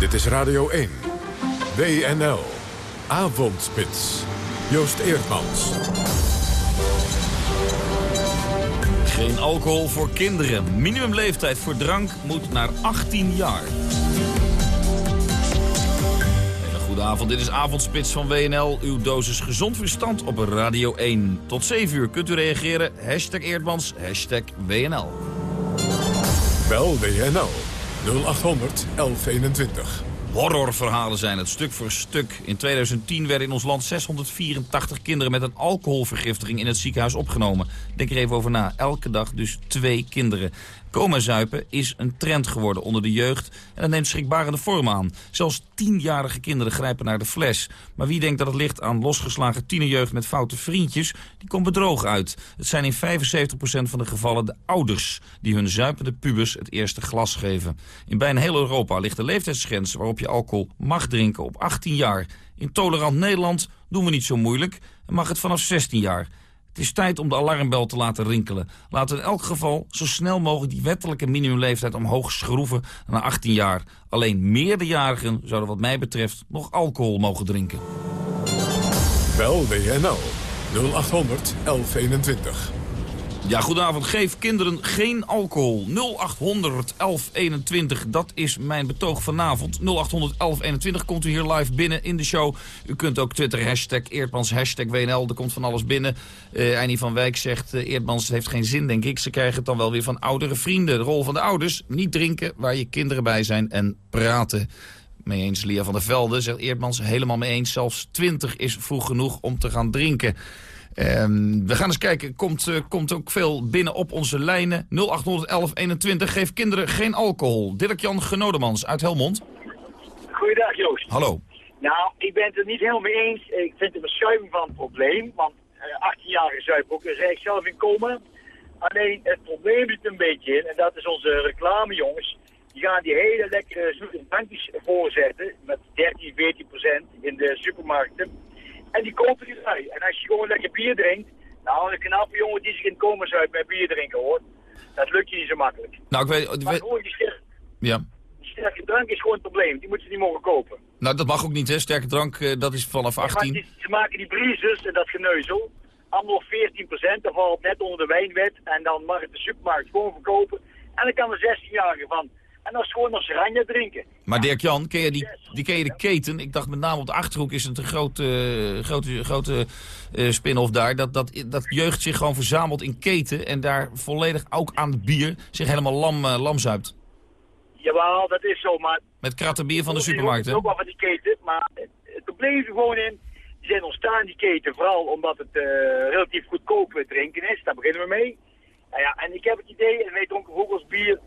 Dit is Radio 1. WNL. Avondspits. Joost Eerdmans. Geen alcohol voor kinderen. Minimumleeftijd voor drank moet naar 18 jaar. Goedenavond, dit is Avondspits van WNL. Uw dosis gezond verstand op Radio 1. Tot 7 uur kunt u reageren. Hashtag Eerdmans, hashtag WNL. Bel WNL 0800 1121. Horrorverhalen zijn het, stuk voor stuk. In 2010 werden in ons land 684 kinderen met een alcoholvergiftiging in het ziekenhuis opgenomen. Denk er even over na. Elke dag dus twee kinderen. Coma-zuipen is een trend geworden onder de jeugd en dat neemt schrikbarende vorm aan. Zelfs tienjarige kinderen grijpen naar de fles. Maar wie denkt dat het ligt aan losgeslagen tienerjeugd met foute vriendjes, die komt bedrogen uit. Het zijn in 75% van de gevallen de ouders die hun zuipende pubers het eerste glas geven. In bijna heel Europa ligt de leeftijdsgrens waarop je alcohol mag drinken op 18 jaar. In tolerant Nederland doen we niet zo moeilijk en mag het vanaf 16 jaar. Het is tijd om de alarmbel te laten rinkelen. Laten we in elk geval zo snel mogelijk die wettelijke minimumleeftijd omhoog schroeven naar 18 jaar. Alleen meerderjarigen zouden wat mij betreft nog alcohol mogen drinken. Bel WNL 0800 1121. Ja, goedenavond. Geef kinderen geen alcohol. 0800 1121, dat is mijn betoog vanavond. 0800 1121 komt u hier live binnen in de show. U kunt ook twitteren, hashtag Eerdmans, hashtag WNL. Er komt van alles binnen. Uh, Einie van Wijk zegt, uh, Eerdmans heeft geen zin, denk ik. Ze krijgen het dan wel weer van oudere vrienden. De rol van de ouders, niet drinken waar je kinderen bij zijn en praten. Mee eens, Lia van der Velde, zegt Eerdmans, helemaal mee eens. Zelfs 20 is vroeg genoeg om te gaan drinken. Um, we gaan eens kijken, komt, uh, komt ook veel binnen op onze lijnen. 081121, geef kinderen geen alcohol. Dirk-Jan Genodemans uit Helmond. Goeiedag Joost. Hallo. Nou, ik ben het er niet helemaal mee eens. Ik vind de beschuiving van het probleem. Want uh, 18-jarige zuipen ook, daar zei ik zelf in komen. Alleen het probleem zit een beetje in, en dat is onze reclamejongens. Die gaan die hele lekkere zoete drankjes voorzetten met 13, 14 procent in de supermarkten. En die kopen die lui. En als je gewoon lekker bier drinkt, nou, een knappe jongen die zich in komen zuipt met bier drinken hoor. Dat lukt je niet zo makkelijk. Nou, ik weet... Maar gewoon die sterke, ja. die sterke drank is gewoon het probleem. Die moeten ze niet mogen kopen. Nou, dat mag ook niet, hè. Sterke drank, uh, dat is vanaf 18. Ja, die, ze maken die briezers en dat geneuzel. Allemaal 14% dat valt net onder de wijnwet. En dan mag het de supermarkt gewoon verkopen. En dan kan er 16-jarige van. En dat is gewoon nog seranja drinken. Maar Dirk-Jan, ken je die, die ken je de keten? Ik dacht met name op de Achterhoek is het een grote, uh, grote, grote uh, spin-off daar. Dat, dat, dat jeugd zich gewoon verzamelt in keten en daar volledig ook aan het bier zich helemaal lam, uh, lam zuipt. Jawel, dat is zo, maar... Met kratten bier van de supermarkt, hè? ook wel van die keten, maar het er gewoon in... Die zijn ontstaan, die keten, vooral omdat het relatief goedkoop drinken is. Daar beginnen we mee. Nou ja, en ik heb het idee, en wij dronken vroeger bier...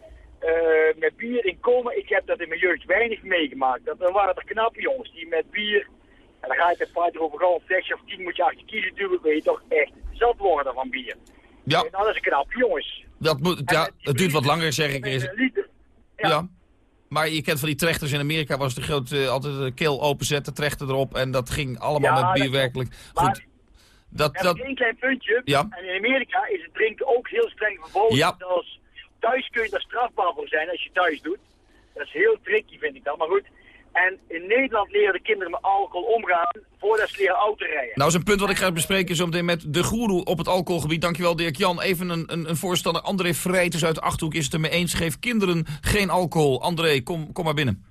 Uh, met bier in komen. Ik heb dat in mijn jeugd weinig meegemaakt. Dat, dan waren er knappe jongens die met bier... En dan ga je het praten over gauw flesje of tien moet je achter kiezen. Natuurlijk wil je toch echt zat worden van bier. Ja. En dat is een knap jongens. Dat moet, ja, het duurt wat langer zeg ik. Is... Liter. Ja. ja. Maar je kent van die trechters in Amerika was de grote uh, altijd de keel openzetten, trechter erop. En dat ging allemaal ja, met bier werkelijk. Goed. Maar, dat, dat... dat... één klein puntje. Ja. En in Amerika is het drinken ook heel streng verboden. Ja. Zelfs thuis kun je daar strafbaar voor zijn als je thuis doet. Dat is heel tricky, vind ik dan. Maar goed. En in Nederland leren de kinderen met alcohol omgaan voordat ze leren autorijden. Nou, is een punt wat ik ga bespreken zo meteen met de goeroe op het alcoholgebied. Dankjewel, Dirk-Jan. Even een, een, een voorstander. André Vrijters uit de Achterhoek is het ermee eens. Geef kinderen geen alcohol. André, kom, kom maar binnen.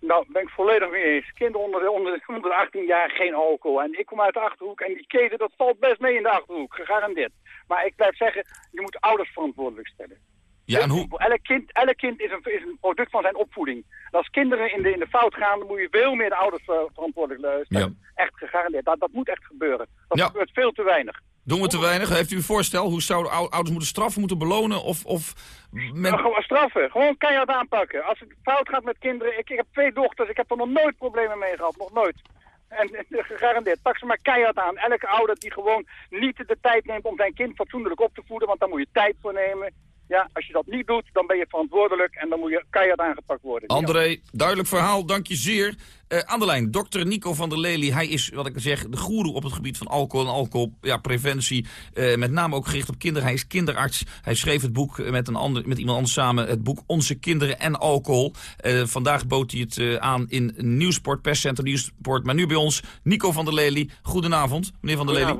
Nou, ben ik volledig mee eens. Kinderen onder de, onder, onder de 18 jaar geen alcohol. En ik kom uit de Achterhoek en die keten, dat valt best mee in de Achterhoek. Gegarandeerd. Maar ik blijf zeggen, je moet ouders verantwoordelijk stellen. Ja, en hoe... Elk kind, elk kind is, een, is een product van zijn opvoeding. En als kinderen in de, in de fout gaan, dan moet je veel meer de ouders uh, verantwoordelijk stellen. Ja. Echt gegarandeerd. Dat, dat moet echt gebeuren. Dat ja. gebeurt veel te weinig. Doen we te weinig? Heeft u een voorstel? Hoe zouden ouders moeten straffen, moeten belonen? Of, of men... nou, gewoon straffen. Gewoon keihard aanpakken. Als het fout gaat met kinderen... Ik, ik heb twee dochters. Ik heb er nog nooit problemen mee gehad. Nog nooit. En, en gegarandeerd, pak ze maar keihard aan. Elke ouder die gewoon niet de tijd neemt om zijn kind fatsoenlijk op te voeden, want daar moet je tijd voor nemen. Ja, als je dat niet doet, dan ben je verantwoordelijk en dan moet je keihard aangepakt worden. André, duidelijk verhaal, dank je zeer. Uh, aan de lijn, dokter Nico van der Lely. Hij is, wat ik zeg, de goeroe op het gebied van alcohol en alcoholpreventie. Ja, uh, met name ook gericht op kinderen. Hij is kinderarts. Hij schreef het boek met, een ander, met iemand anders samen, het boek Onze Kinderen en Alcohol. Uh, vandaag bood hij het aan in Nieuwsport, perscenter Nieuwsport. Maar nu bij ons, Nico van der Lely. Goedenavond, meneer van der Lely.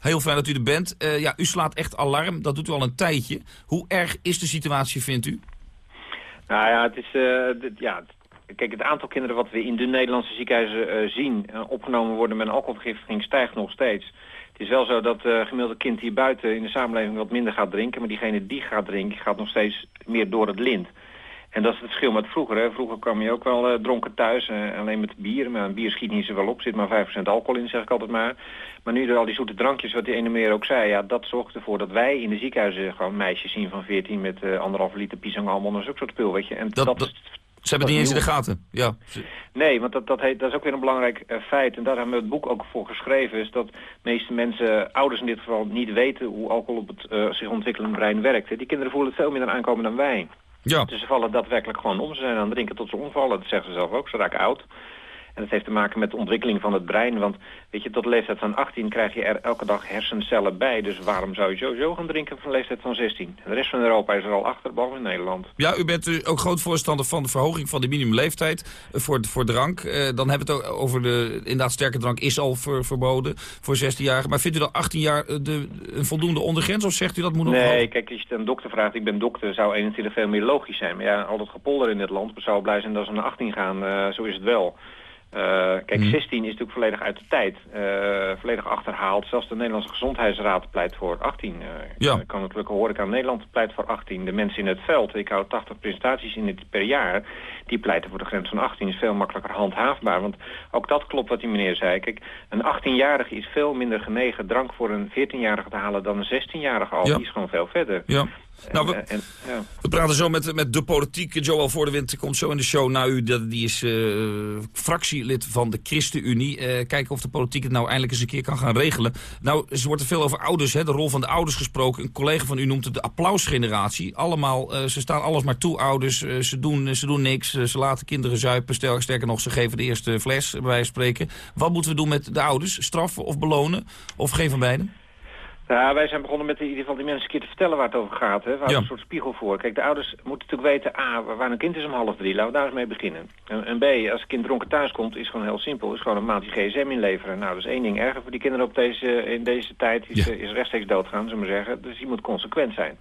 Heel fijn dat u er bent. Uh, ja, u slaat echt alarm. Dat doet u al een tijdje. Hoe erg is de situatie, vindt u? Nou ja, het is... Dit, ja, kijk, het aantal kinderen wat we in de Nederlandse ziekenhuizen uh, zien... opgenomen worden met een alcoholvergiftiging stijgt nog steeds. Het is wel zo dat het gemiddelde kind hier buiten in de samenleving wat minder gaat drinken... maar diegene die gaat drinken gaat nog steeds meer door het lint. En dat is het verschil met vroeger. Hè. Vroeger kwam je ook wel uh, dronken thuis, uh, alleen met bier. Maar een bier schiet niet zo wel op, zit maar 5% alcohol in, zeg ik altijd maar. Maar nu door al die zoete drankjes, wat die ene meer ook zei... ja, dat zorgt ervoor dat wij in de ziekenhuizen gewoon meisjes zien van 14... met uh, anderhalve liter pisang allemaal en zo'n soort spul, weet je. En dat, dat, dat ze hebben het niet eens in de gaten, ja. Nee, want dat, dat, heet, dat is ook weer een belangrijk uh, feit. En daar hebben we het boek ook voor geschreven. Is dat de meeste mensen, ouders in dit geval, niet weten hoe alcohol op het uh, zich ontwikkelende brein werkt. Die kinderen voelen het veel minder aankomen dan wij. Ja. Dus ze vallen daadwerkelijk gewoon om. Ze zijn aan het drinken tot ze omvallen. Dat zeggen ze zelf ook. Ze raken oud. En dat heeft te maken met de ontwikkeling van het brein. Want weet je, tot de leeftijd van 18 krijg je er elke dag hersencellen bij. Dus waarom zou je sowieso gaan drinken van de leeftijd van 16? De rest van Europa is er al achter, behalve in Nederland. Ja, u bent ook groot voorstander van de verhoging van de minimumleeftijd voor, voor drank. Uh, dan hebben we het ook over de, inderdaad, sterke drank is al ver, verboden voor 16-jarigen. Maar vindt u dat 18 jaar de, een voldoende ondergrens of zegt u dat moet nog Nee, kijk, als je een dokter vraagt, ik ben dokter, zou 21 veel meer logisch zijn. Maar ja, al dat gepolder in dit land, we zouden blij zijn dat ze naar 18 gaan, uh, zo is het wel. Uh, kijk, 16 is natuurlijk volledig uit de tijd. Uh, volledig achterhaald. Zelfs de Nederlandse Gezondheidsraad pleit voor 18. Uh, ja. Ik kan natuurlijk horen, ik aan Nederland pleit voor 18. De mensen in het veld, ik hou 80 presentaties in het per jaar... die pleiten voor de grens van 18. is veel makkelijker handhaafbaar. Want ook dat klopt wat die meneer zei. Kijk, een 18-jarige is veel minder genegen drank voor een 14-jarige te halen... dan een 16-jarige al. Ja. Die is gewoon veel verder. Ja. Nou, we, en, en, ja. we praten zo met, met de politiek. Joël Voordewind komt zo in de show naar u. Dat, die is uh, fractielid van de ChristenUnie. Uh, kijken of de politiek het nou eindelijk eens een keer kan gaan regelen. Nou, er wordt er veel over ouders, hè, de rol van de ouders gesproken. Een collega van u noemt het de applausgeneratie. Allemaal, uh, ze staan alles maar toe, ouders. ze, doen, ze doen niks. ze laten kinderen zuipen. Stel, sterker nog, ze geven de eerste fles, bij wijze van spreken. Wat moeten we doen met de ouders? Straffen of belonen? Of geen van beiden? Ja, wij zijn begonnen met in ieder geval die mensen een keer te vertellen waar het over gaat. Hè. We houden Ja. een soort spiegel voor. Kijk, de ouders moeten natuurlijk weten, A, waar een kind is om half drie. Laten we daar eens mee beginnen. En, en B, als een kind dronken thuis komt, is gewoon heel simpel. Is gewoon een maandje gsm inleveren. Nou, dat is één ding erger voor die kinderen op deze, in deze tijd. Is, Ja. eh, is rechtstreeks doodgaan, zullen we maar zeggen. Dus die moet consequent zijn.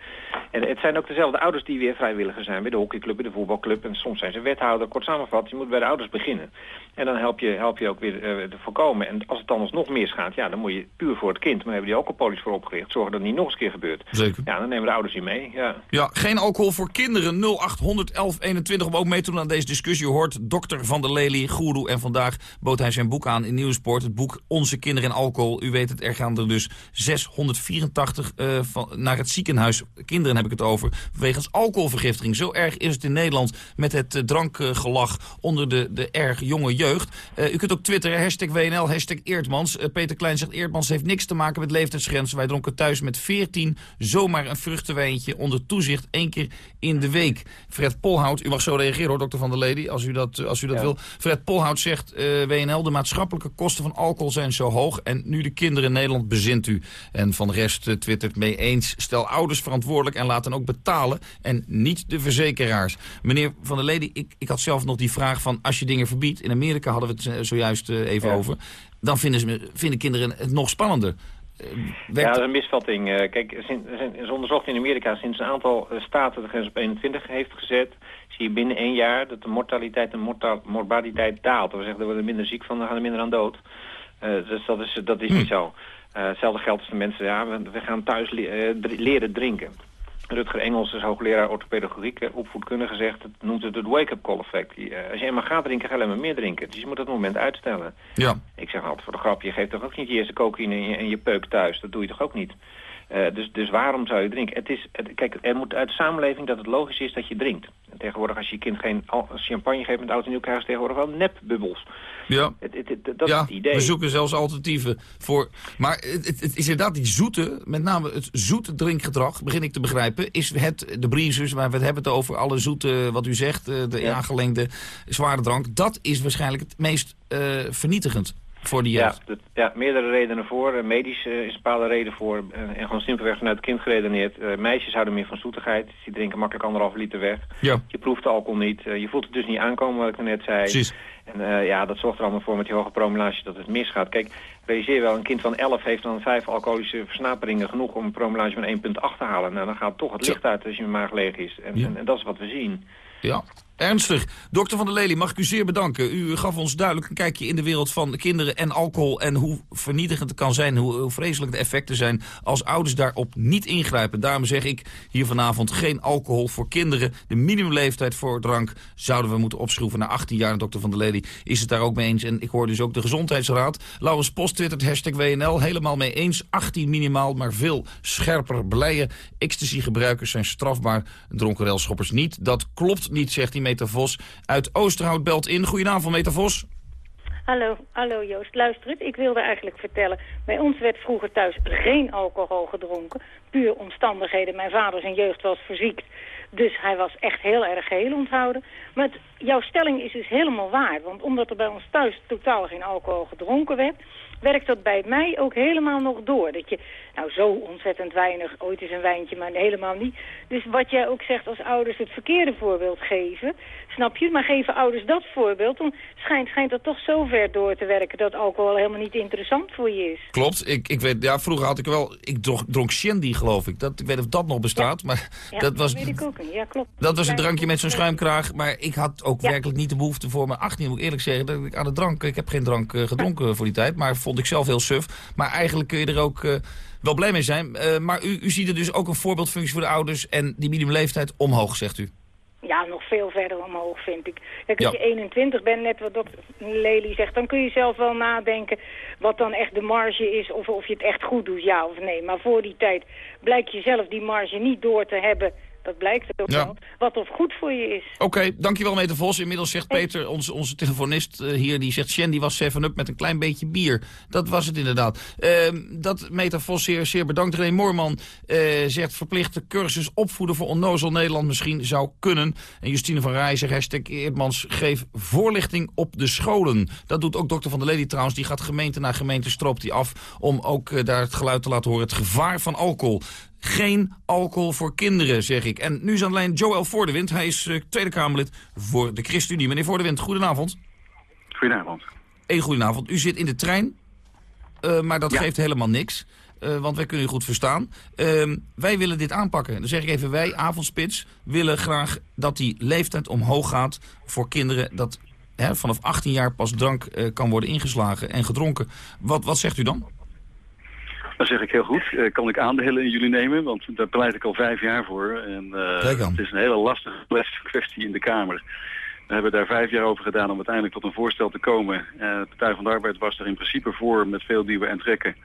En het zijn ook dezelfde ouders die weer vrijwilliger zijn. Bij de hockeyclub, bij de voetbalclub. En soms zijn ze wethouder. Kort samengevat, je moet bij de ouders beginnen. En dan help je, help je ook weer eh, te voorkomen. En als het dan alsnog misgaat, ja, dan moet je puur voor het kind. Maar hebben die ook al politie voor opgericht. Zorgen dat het niet nog eens een keer gebeurt. Zeker. Ja, dan nemen de ouders je mee. Ja. Ja, geen alcohol voor kinderen. 0800 1121 om ook mee te doen aan deze discussie. Hoort dokter Van der Lely, goeroe. En vandaag bood hij zijn boek aan in Nieuwsport. Het boek Onze Kinderen en Alcohol. U weet het, er gaan er dus 684 uh, van, naar het ziekenhuis. Kinderen heb ik het over. Wegens alcoholvergiftiging. Zo erg is het in Nederland met het uh, drankgelach onder de, de erg jonge jeugd. Uh, u kunt ook twitteren, hashtag WNL, hashtag Eertmans. Peter Klein zegt, Eertmans heeft niks te maken met leeftijdsgrenzen. Wij dronken thuis met 14 zomaar een vruchtenwijntje onder toezicht één keer in de week. Fred Polhout, u mag zo reageren hoor, dokter Van der Ledy, als u dat, als u dat Ja. wil. Fred Polhout zegt, uh, WNL, de maatschappelijke kosten van alcohol zijn zo hoog. En nu de kinderen in Nederland bezint u. En Van de rest uh, twittert mee eens. Stel ouders verantwoordelijk en laat hen ook betalen. En niet de verzekeraars. Meneer Van der Ledy, ik, ik had zelf nog die vraag van als je dingen verbiedt. In Amerika hadden we het zojuist uh, even Ja. over. Dan vinden, ze, vinden kinderen het nog spannender. Uh, Ja, dat is een misvatting. Eh, kijk, is onderzocht in Amerika sinds een aantal eh, staten de grens op 21 heeft gezet. Zie je binnen één jaar dat de mortaliteit en morta- morbiditeit daalt. Dat wil zeggen, er worden minder ziek van, dan gaan er minder aan dood. Eh, dus dat is, dat is niet zo. Eh, hetzelfde geldt als de mensen, ja, we, we gaan thuis le- eh, leren drinken. Rutger Engels is hoogleraar orthopedagogiek, eh, opvoedkundige, zegt, het noemt het het wake-up call effect. Eh, als je eenmaal gaat drinken, ga je alleen maar meer drinken. Dus je moet dat moment uitstellen. Ja. Ik zeg altijd voor de grap, je geeft toch ook niet je eerste cocaïne en je, en je peuk thuis. Dat doe je toch ook niet? Eh, dus, dus waarom zou je drinken? Het is, het- kijk, er moet uit de samenleving dat het logisch is dat je drinkt. En tegenwoordig als je je kind geen champagne geeft met oud en nieuw... krijgen ze tegenwoordig wel nepbubbels. Ja. Het, het, dat ja, is het idee. we zoeken zelfs alternatieven voor. Maar het, is inderdaad die zoete, met name het zoete drinkgedrag, begin ik te begrijpen, is het, de breezers, waar we het hebben het over, alle zoete, wat u zegt, eh, de Ja. aangelengde zware drank, dat is waarschijnlijk het meest eh, vernietigend voor die Ja, dat, ja, meerdere redenen voor. Eh, Medisch eh, is een bepaalde reden voor. eh, en gewoon simpelweg vanuit het kind geredeneerd. Meisjes houden meer van zoetigheid. Die drinken makkelijk anderhalf liter weg. Ja. Je proeft de alcohol niet. Je voelt het dus niet aankomen, wat ik net zei. Precies. En ja, dat zorgt er allemaal voor met die hoge promillage dat het misgaat. Kijk, realiseer wel, een kind van 11 heeft dan vijf alcoholische versnaperingen genoeg om een promillage van 1,8 te halen. Nou, dan gaat toch het licht uit als je maag leeg is. En, Ja. en, en dat is wat we zien. Ja, ernstig. Dokter van der Lely, mag ik u zeer bedanken. U gaf ons duidelijk een kijkje in de wereld van de kinderen en alcohol... en hoe vernietigend het kan zijn, hoe, vreselijk de effecten zijn... als ouders daarop niet ingrijpen. Daarom zeg ik hier vanavond geen alcohol voor kinderen. De minimumleeftijd voor drank zouden we moeten opschroeven naar 18 jaar. Dokter van der Lely is het daar ook mee eens. En ik hoor dus ook de Gezondheidsraad. Laurens Post twittert hashtag WNL, helemaal mee eens. 18 minimaal, maar veel scherper beleien. Ecstasy-gebruikers zijn strafbaar, dronken railschoppers niet. Dat klopt niet, zegt die Meta Vos. Uit Oosterhout belt in. Goedenavond, Meta Vos. Hallo, hallo Joost. Luister eens, ik wilde eigenlijk vertellen. Bij ons werd vroeger thuis geen alcohol gedronken. Puur omstandigheden. Mijn vader zijn jeugd was verziekt. Dus hij was echt heel erg geheel onthouden. Maar het- jouw stelling is dus helemaal waar. Want omdat er bij ons thuis totaal geen alcohol gedronken werd... werkt dat bij mij ook helemaal nog door. Dat je, nou zo ontzettend weinig, ooit is een wijntje, maar helemaal niet. Dus wat jij ook zegt als ouders het verkeerde voorbeeld geven... snap je? Maar geven ouders dat voorbeeld... dan schijnt, schijnt dat toch zo ver door te werken... dat alcohol helemaal niet interessant voor je is. Klopt. Ik, ik weet, ja, vroeger had ik wel... Ik dronk, dronk shandy, geloof ik. Dat, ik weet of dat nog bestaat, maar Ja, dat was... weet ik ook niet. Ja, klopt. Dat was een drankje met zo'n schuimkraag, maar ik had ook Ja. werkelijk niet de behoefte voor mijn 18, moet ik eerlijk zeggen, dat ik aan de drank, ik heb geen drank eh, gedronken voor die tijd, maar vond ik zelf heel suf. Maar eigenlijk kun je er ook eh, wel blij mee zijn. Eh, maar u, u ziet er dus ook een voorbeeldfunctie voor de ouders en die minimumleeftijd omhoog, zegt u. Ja, nog veel verder omhoog vind ik. Kijk, als Ja. je 21 bent, net wat dokter Lely zegt... dan kun je zelf wel nadenken wat dan echt de marge is... Of, of je het echt goed doet, ja of nee. Maar voor die tijd blijkt je zelf die marge niet door te hebben... dat blijkt ook Ja. wel, wat of goed voor je is. Oké, dankjewel meter Vos. Inmiddels zegt Peter, onze, onze telefonist eh, hier, die zegt Shandy was 7-up met een klein beetje bier. Dat was het inderdaad. Ehm, dat meter Vos zeer, zeer bedankt. René Moorman eh, zegt verplichte cursus opvoeden voor onnozel Nederland misschien zou kunnen. En Justine van Rij zegt hashtag Eerdmans geef voorlichting op de scholen. Dat doet ook dokter Van der Lely trouwens. Die gaat gemeente na gemeente stroopt die af om ook eh, daar het geluid te laten horen. Het gevaar van alcohol. Geen alcohol voor kinderen, zeg ik. En nu is aan de lijn Joël Voordewind. Hij is eh, Tweede Kamerlid voor de ChristenUnie. Meneer Voordewind, goedenavond. Goedenavond. Eén goedenavond. U zit in de trein, eh, maar dat Ja. geeft helemaal niks. eh, want wij kunnen u goed verstaan. Ehm, wij willen dit aanpakken. Dan zeg ik even, wij, Avondspits, willen graag dat die leeftijd omhoog gaat voor kinderen. Dat hè, vanaf 18 jaar pas drank kan worden ingeslagen en gedronken. Wat, wat zegt u dan? Dan zeg ik heel goed. Eh, kan ik aandelen in jullie nemen? Want daar pleit ik al vijf jaar voor. En eh, het is een hele lastige kwestie in de Kamer. We hebben daar vijf jaar over gedaan om uiteindelijk tot een voorstel te komen. Eh, de Partij van de Arbeid was er in principe voor met veel duwen en trekken.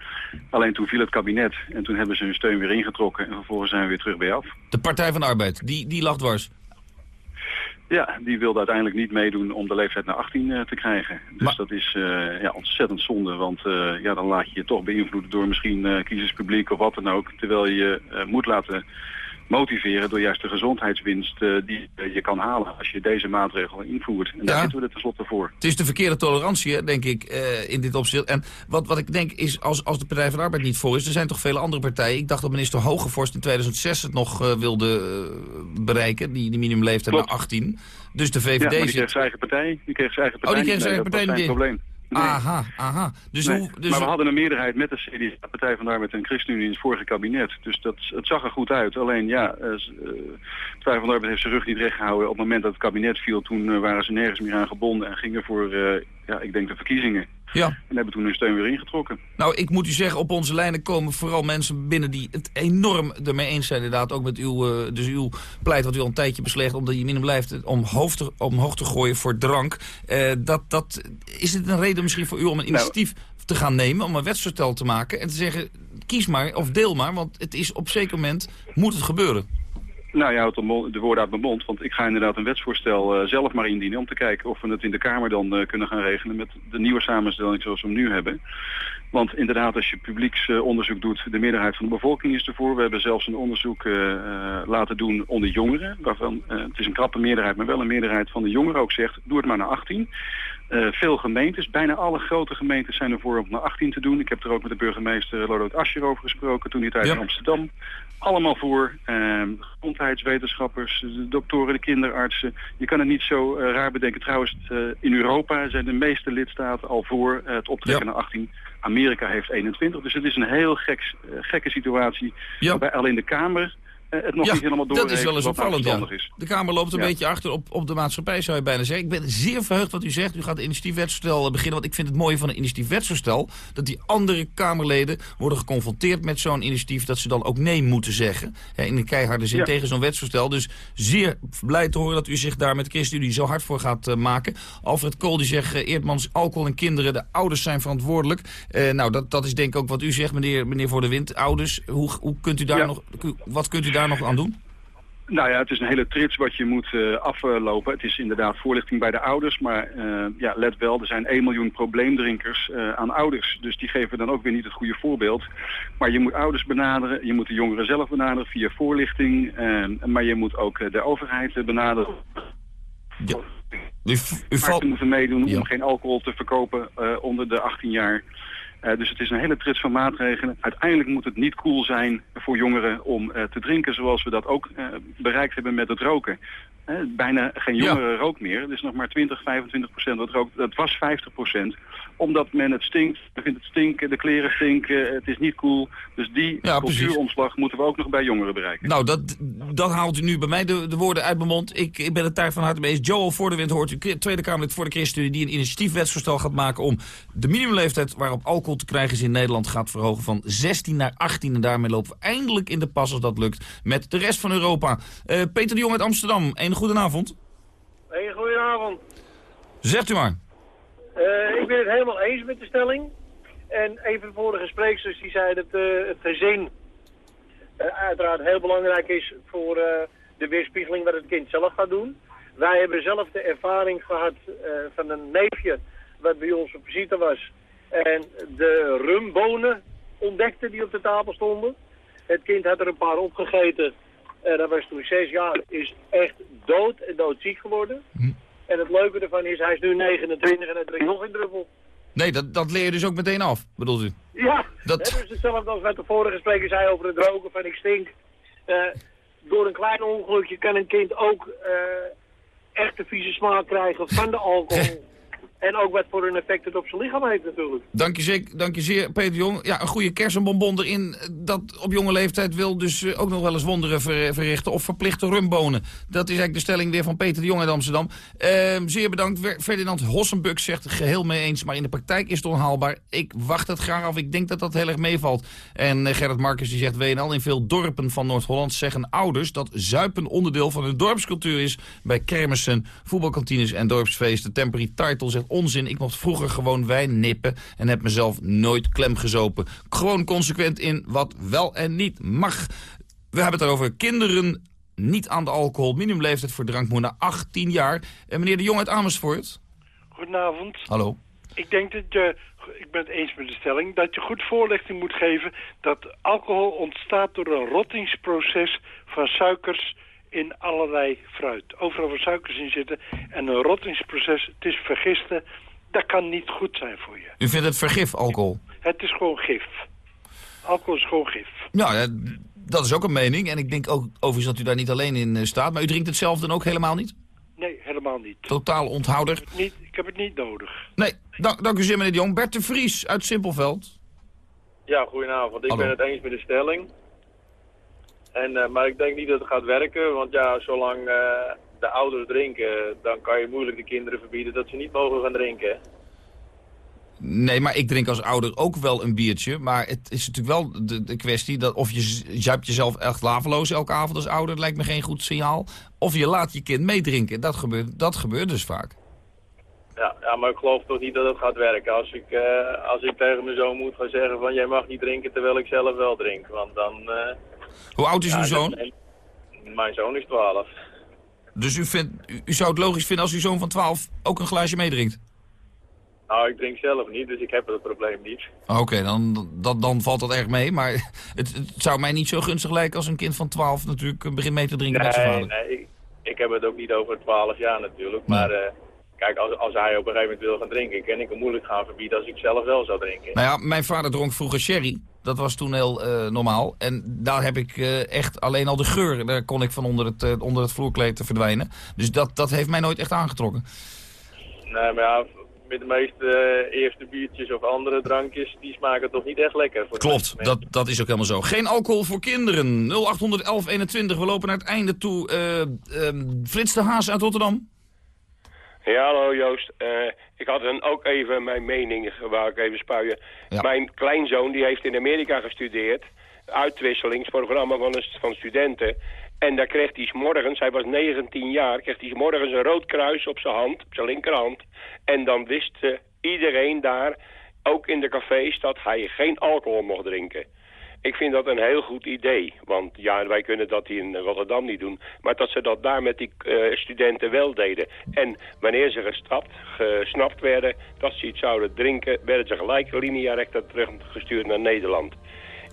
Alleen toen viel het kabinet en toen hebben ze hun steun weer ingetrokken. En vervolgens zijn we weer terug bij af. De Partij van de Arbeid, die, die lag dwars. Ja, die wilde uiteindelijk niet meedoen om de leeftijd naar 18 eh, te krijgen. Dus dat is eh, ja, ontzettend zonde, want eh, ja, dan laat je je toch beïnvloeden door misschien kiezerspubliek of wat dan ook. Terwijl je je moet laten motiveren door juist de gezondheidswinst eh, die je kan halen als je deze maatregel invoert. En daar Ja. zitten we er tenslotte voor. Het is de verkeerde tolerantie, denk ik, eh, in dit opzicht. En wat, wat ik denk is, als, als de Partij van de Arbeid niet voor is... er zijn toch vele andere partijen. Ik dacht dat minister Hogevorst in 2006 het nog eh, wilde bereiken... die, die minimumleeftijd naar 18. Dus de VVD die kreeg zijn eigen partij. Die kreeg zijn eigen Oh, partij. die kreeg zijn eigen dat was partij zijn niet. probleem. Nee. Aha, aha. Dus Nee, hoe... Dus maar we hadden een meerderheid met de CDA, Partij van de Arbeid en ChristenUnie in het vorige kabinet. Dus dat, het zag er goed uit. Alleen ja, eh, Partij van de Arbeid heeft zijn rug niet recht gehouden. Op het moment dat het kabinet viel, toen eh, waren ze nergens meer aan gebonden en gingen voor, ja, ik denk de verkiezingen. Ja. En hebben toen hun steun weer ingetrokken. Nou, ik moet u zeggen, op onze lijnen komen vooral mensen binnen die het enorm ermee eens zijn. Inderdaad, ook met uw, uh, dus uw pleit wat u al een tijdje beslecht, omdat je minder blijft omhoog te, omhoog te gooien voor drank. Uh, dat, dat, is het een reden misschien voor u om een initiatief nou, te gaan nemen, om een wetsvoorstel te maken en te zeggen, kies maar of deel maar, want het is op zeker moment, moet het gebeuren. Nou, je houdt de woorden uit mijn mond, want ik ga inderdaad een wetsvoorstel uh, zelf maar indienen... om te kijken of we het in de Kamer dan uh, kunnen gaan regelen met de nieuwe samenstelling zoals we hem nu hebben. Want inderdaad, als je publieksonderzoek uh, doet, de meerderheid van de bevolking is ervoor. We hebben zelfs een onderzoek laten doen onder jongeren, waarvan het is een krappe meerderheid, maar wel een meerderheid van de jongeren ook zegt, doe het maar naar 18. Uh, veel gemeentes, bijna alle grote gemeentes zijn ervoor om naar 18 te doen. Ik heb er ook met de burgemeester Lodot Ascher over gesproken toen hij tijd ja. in Amsterdam. Allemaal voor. Uh, gezondheidswetenschappers, de doktoren, de kinderartsen. Je kan het niet zo uh, raar bedenken. Trouwens, uh, in Europa zijn de meeste lidstaten al voor het optrekken ja. naar 18. Amerika heeft 21. Dus het is een heel gek, gekke situatie. Ja. Waarbij alleen de Kamer het nog ja, niet helemaal door dat is wel eens nou opvallend, ja. is. De Kamer loopt een Ja. beetje achter op, op de maatschappij, zou je bijna zeggen. Ik ben zeer verheugd wat u zegt. U gaat een initiatiefwetsvoorstel beginnen. Want ik vind het mooie van een initiatiefwetsvoorstel... dat die andere Kamerleden worden geconfronteerd met zo'n initiatief... dat ze dan ook nee moeten zeggen. Hè, in de keiharde zin Ja. tegen zo'n wetsvoorstel. Dus zeer blij te horen dat u zich daar met ChristenUnie zo hard voor gaat eh, maken. Alfred Kool die zegt, eh, Eerdmans, alcohol en kinderen... de ouders zijn verantwoordelijk. Eh, nou, dat, dat is denk ik ook wat u zegt, meneer, meneer Voor de Wind. Ouders, hoe, hoe kunt u daar nog, wat kunt u daar nog aan doen? Nou ja, het is een hele trits wat je moet eh, aflopen. Het is inderdaad voorlichting bij de ouders. Maar eh, ja, let wel, er zijn 1 miljoen probleemdrinkers eh, aan ouders. Dus die geven dan ook weer niet het goede voorbeeld. Maar je moet ouders benaderen. Je moet de jongeren zelf benaderen via voorlichting. maar je moet ook de overheid benaderen. Ja. U, u valt... moeten meedoen om geen alcohol te verkopen onder de 18 jaar. Eh, dus het is een hele trits van maatregelen. Uiteindelijk moet het niet cool zijn voor jongeren om eh, te drinken zoals we dat ook eh, bereikt hebben met het roken. Bijna geen jongeren rookt meer. Het is nog maar 20, 25 procent wat rookt. Dat was 50 procent. Omdat men het stinkt, vindt het stinken, de kleren stinken, het is niet cool. Dus die Ja, precies. cultuuromslag moeten we ook nog bij jongeren bereiken. Nou, dat, dat haalt u nu bij mij de, de woorden uit mijn mond. Ik, ik ben het daar van harte mee eens. Joel voor de wind hoort u, Tweede Kamerlid voor de ChristenUnie... die een initiatiefwetsvoorstel gaat maken om de minimumleeftijd... waarop alcohol te krijgen is in Nederland gaat verhogen van 16 naar 18. En daarmee lopen we eindelijk in de pas als dat lukt met de rest van Europa. Eh, Peter de Jong uit Amsterdam, een goedenavond. Hey, goedenavond. Zegt u maar. Eh, ik ben het helemaal eens met de stelling. En een van de vorige sprekers die zei dat eh, het gezin eh, uiteraard heel belangrijk is voor de weerspiegeling wat het kind zelf gaat doen. Wij hebben zelf de ervaring gehad eh, van een neefje wat bij ons op visite was. En de rumbonen ontdekte die op de tafel stonden. Het kind had er een paar opgegeten. En dat was toen zes jaar. Is echt dood en doodziek geworden. En het leuke ervan is, hij is nu 29 en hij drinkt nog een druppel. Nee, dat, dat leer je dus ook meteen af, bedoelt u? Ja, Dat- is hetzelfde als wat de vorige spreker zei over het roken van ik stink. Eh, door een klein ongelukje kan een kind ook eh, echt de vieze smaak krijgen van de alcohol. en ook wat voor een effect het op zijn lichaam heeft natuurlijk. Dank je, zeer, Peter de Jong. Ja, een goede kersenbonbon erin. eh, Dat op jonge leeftijd wil dus eh, ook nog wel eens wonderen ver- verrichten. Of verplichte rumbonen. Dat is eigenlijk de stelling weer van Peter de Jong uit Amsterdam. Ehm, zeer bedankt. Ferdinand Hossenbuk zegt geheel mee eens. Maar in de praktijk is het onhaalbaar. Ik wacht het graag af. Ik denk dat dat heel erg meevalt. En eh, Gerrit Marcus die zegt... WNL in veel dorpen van Noord-Holland zeggen ouders... dat zuipen onderdeel van hun dorpscultuur is... bij kermissen, voetbalkantines en dorpsfeesten. Temporary Title zegt onzin. Ik mocht vroeger gewoon wijn nippen... en heb mezelf nooit klem gezopen. Gewoon consequent in wat wel en niet mag. We hebben het erover kinderen niet aan de alcohol. Minimumleeftijd voor drank moet naar 18 jaar. En meneer de Jong uit Amersfoort. Goedenavond. Hallo. Ik denk dat je, ik ben het eens met de stelling, dat je goed voorlichting moet geven dat alcohol ontstaat door een rottingsproces van suikers in allerlei fruit. Overal waar suikers in zitten. En een rottingsproces, het is vergisten, dat kan niet goed zijn voor je. U vindt het vergif, alcohol? Het is gewoon gif. Alcohol is gewoon gif. Nou, ja, dat is ook een mening. En ik denk ook overigens dat u daar niet alleen in eh, staat. Maar u drinkt het zelf dan ook helemaal niet? Nee, helemaal niet. Totaal onthouder. Ik heb het niet, ik heb het niet nodig. Nee, dank, dank u zeer meneer de Jong. Bert de Vries uit Simpelveld. Ja, goedenavond. Ik Hallo. ben het eens met de stelling. En, eh, maar ik denk niet dat het gaat werken, want ja, zolang eh, de ouders drinken, dan kan je moeilijk de kinderen verbieden dat ze niet mogen gaan drinken. Nee, maar ik drink als ouder ook wel een biertje. Maar het is natuurlijk wel de, de kwestie dat of je zuipt jezelf echt laveloos elke avond als ouder. lijkt me geen goed signaal. Of je laat je kind meedrinken. Dat gebeurt, dat gebeurt dus vaak. Ja, ja, maar ik geloof toch niet dat het gaat werken. Als ik, eh, als ik tegen mijn zoon moet gaan zeggen van jij mag niet drinken terwijl ik zelf wel drink. Want dan... Hoe oud is ja, uw zoon? Mijn zoon is 12. Dus u, vindt, u, zou het logisch vinden als uw zoon van 12 ook een glaasje meedrinkt? Nou, ik drink zelf niet, dus ik heb het probleem niet. Ah, Oké, dan, dan, dan valt dat erg mee. Maar het, het zou mij niet zo gunstig lijken als een kind van 12 natuurlijk begint mee te drinken met zijn Nee, vader. nee, ik, ik heb het ook niet over 12 jaar natuurlijk. Maar eh, kijk, als, als hij op een gegeven moment wil gaan drinken, kan ik hem moeilijk gaan verbieden als ik zelf wel zou drinken. Nou ja, mijn vader dronk vroeger sherry. Dat was toen heel eh, normaal. En daar heb ik eh, echt alleen al de geur, daar kon ik van onder het, eh, onder het vloerkleed te verdwijnen. Dus dat, dat heeft mij nooit echt aangetrokken. Nee, maar ja, met de meeste eerste biertjes of andere drankjes, die smaken toch niet echt lekker. Voor Klopt, dat, dat is ook helemaal zo. Geen alcohol voor kinderen. 0800 1121, we lopen naar het einde toe. Eh, ehm, Frits de Haas uit Rotterdam. Ja, hallo Joost. Eh, ik had dan ook even mijn mening, waar ik even spuien. Mijn kleinzoon die heeft in Amerika gestudeerd. Uitwisselingsprogramma van, een- van studenten. En daar kreeg hij morgens, hij was 19 jaar, kreeg hij morgens een rood kruis op zijn hand, op zijn linkerhand. En dan wist iedereen daar, ook in de cafés, dat hij geen alcohol mocht drinken. Ik vind dat een heel goed idee. Want ja, wij kunnen dat hier in Rotterdam niet doen. Maar dat ze dat daar met die eh, studenten wel deden. En wanneer ze gestrapt, gesnapt werden dat ze iets zouden drinken... werden ze gelijk linea recta teruggestuurd naar Nederland.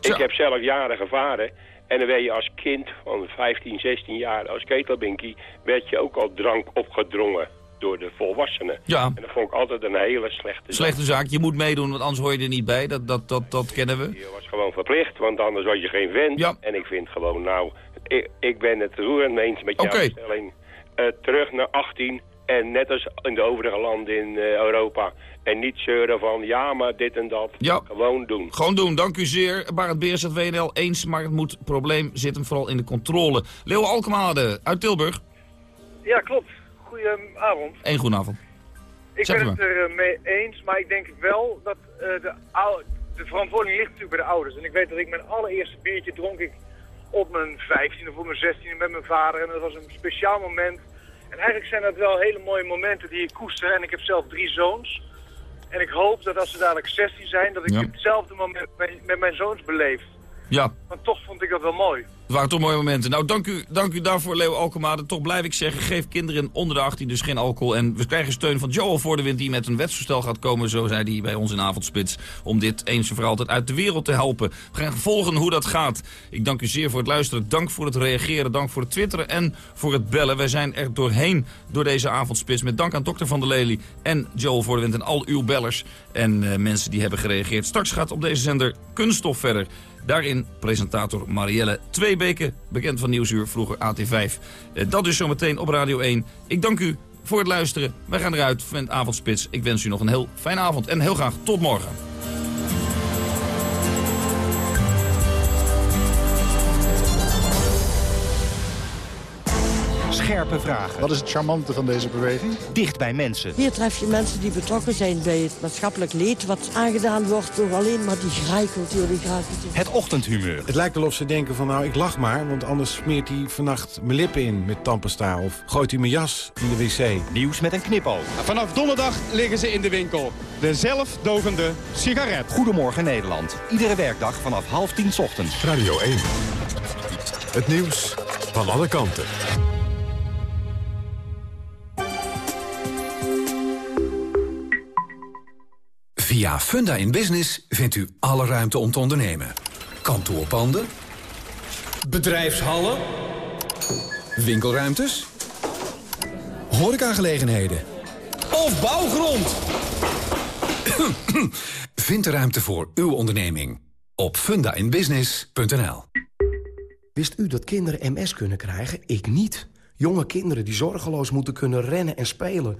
Ik heb zelf jaren gevaren. En dan werd je als kind van 15, 16 jaar, als ketelbinkie... werd je ook al drank opgedrongen door de volwassenen. Ja. En dat vond ik altijd een hele slechte zaak. Slechte zaak, je moet meedoen, want anders hoor je er niet bij. Dat, dat, dat, dat kennen we. Je was gewoon verplicht, want anders was je geen vent. En ik vind gewoon, nou, ik, ik ben het roerend eens met jouw Oké. stelling. Eh, terug naar 18 en net als in de overige landen in eh, Europa. En niet zeuren van, ja, maar dit en dat. Ja. Gewoon doen. Gewoon doen, dank u zeer. Barend Beers uit WNL eens, maar het moet, probleem zit hem vooral in de controle. Leo Alkemade uit Tilburg. Ja, klopt. Goedenavond. Eén goedenavond. Ik Zeg ben het er eh, mee eens, maar ik denk wel dat eh, de, de verantwoording ligt natuurlijk bij de ouders. En ik weet dat ik mijn allereerste biertje dronk ik op mijn 15 of op mijn 16 met mijn vader. En dat was een speciaal moment. En eigenlijk zijn dat wel hele mooie momenten die ik koester. En ik heb zelf drie zoons. En ik hoop dat als ze dadelijk 16 zijn, dat ik Ja. hetzelfde moment met, met mijn zoons beleef. Ja, Want toch vond ik dat wel mooi. Het waren toch mooie momenten. Nou, dank u, dank u daarvoor, Leo Alkemade. Toch blijf ik zeggen, geef kinderen onder de 18 dus geen alcohol. En we krijgen steun van Joel voor de wind die met een wetsvoorstel gaat komen. Zo zei hij bij ons in Avondspits. Om dit eens en voor altijd uit de wereld te helpen. We gaan volgen hoe dat gaat. Ik dank u zeer voor het luisteren. Dank voor het reageren. Dank voor het twitteren en voor het bellen. Wij zijn er doorheen door deze Avondspits. Met dank aan dokter Van der Lely en Joel voor de wind en al uw bellers. En eh, mensen die hebben gereageerd. Straks gaat op deze zender Kunststof verder. Daarin presentator Marielle Tweebeke, bekend van Nieuwsuur, vroeger AT5. Eh, dat dus zometeen op Radio 1. Ik dank u voor het luisteren. Wij gaan eruit van Avondspits. Ik wens u nog een heel fijne avond en heel graag tot morgen. Scherpe vragen. Wat is het charmante van deze beweging? Dicht bij mensen. Hier tref je mensen die betrokken zijn bij het maatschappelijk leed... wat aangedaan wordt door alleen maar die graaikultuur, die graaikultuur. Het ochtendhumeur. Het lijkt wel of ze denken van nou, ik lach maar, want anders smeert hij vannacht mijn lippen in met tandpasta of gooit hij mijn jas in de wc. Nieuws met een knipoog. Vanaf donderdag liggen ze in de winkel. De zelfdovende sigaret. Goedemorgen Nederland. Iedere werkdag vanaf half tien 's ochtends. Radio 1. Het nieuws van alle kanten. Via Funda in Business vindt u alle ruimte om te ondernemen. Kantoorpanden. Bedrijfshallen. Winkelruimtes. Horecagelegenheden. Of bouwgrond. Vind de ruimte voor uw onderneming op fundainbusiness.nl. Wist u dat kinderen MS kunnen krijgen? Ik niet. Jonge kinderen die zorgeloos moeten kunnen rennen en spelen.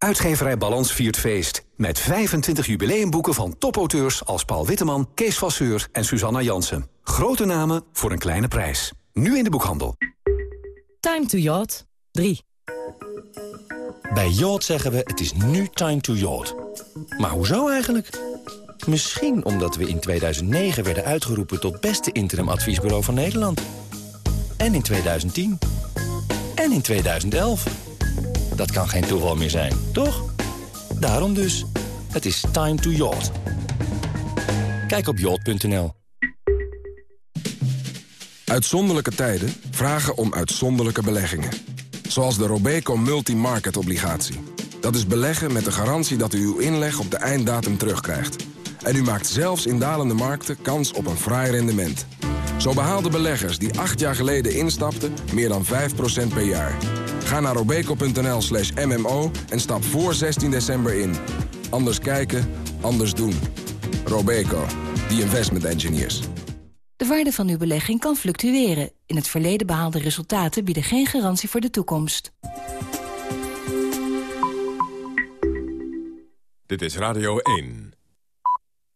Uitgeverij Balans viert feest. Met 25 jubileumboeken van topauteurs als Paul Witteman, Kees Vasseur en Susanna Jansen. Grote namen voor een kleine prijs. Nu in de boekhandel. Time to yacht 3. Bij Yacht zeggen we het is nu time to yacht. Maar hoezo eigenlijk? Misschien omdat we in 2009 werden uitgeroepen tot beste interimadviesbureau van Nederland. En in 2010. En in 2011. Dat kan geen toeval meer zijn, toch? Daarom dus. Het is time to yacht. Kijk op yacht.nl. Uitzonderlijke tijden vragen om uitzonderlijke beleggingen. Zoals de Robeco Multi-Market Obligatie. Dat is beleggen met de garantie dat u uw inleg op de einddatum terugkrijgt. En u maakt zelfs in dalende markten kans op een fraai rendement. Zo behaalden beleggers die acht jaar geleden instapten meer dan 5% per jaar. Ga naar robeco.nl slash mmo en stap voor 16 december in. Anders kijken, anders doen. Robeco, the investment engineers. De waarde van uw belegging kan fluctueren. In het verleden behaalde resultaten bieden geen garantie voor de toekomst. Dit is Radio 1.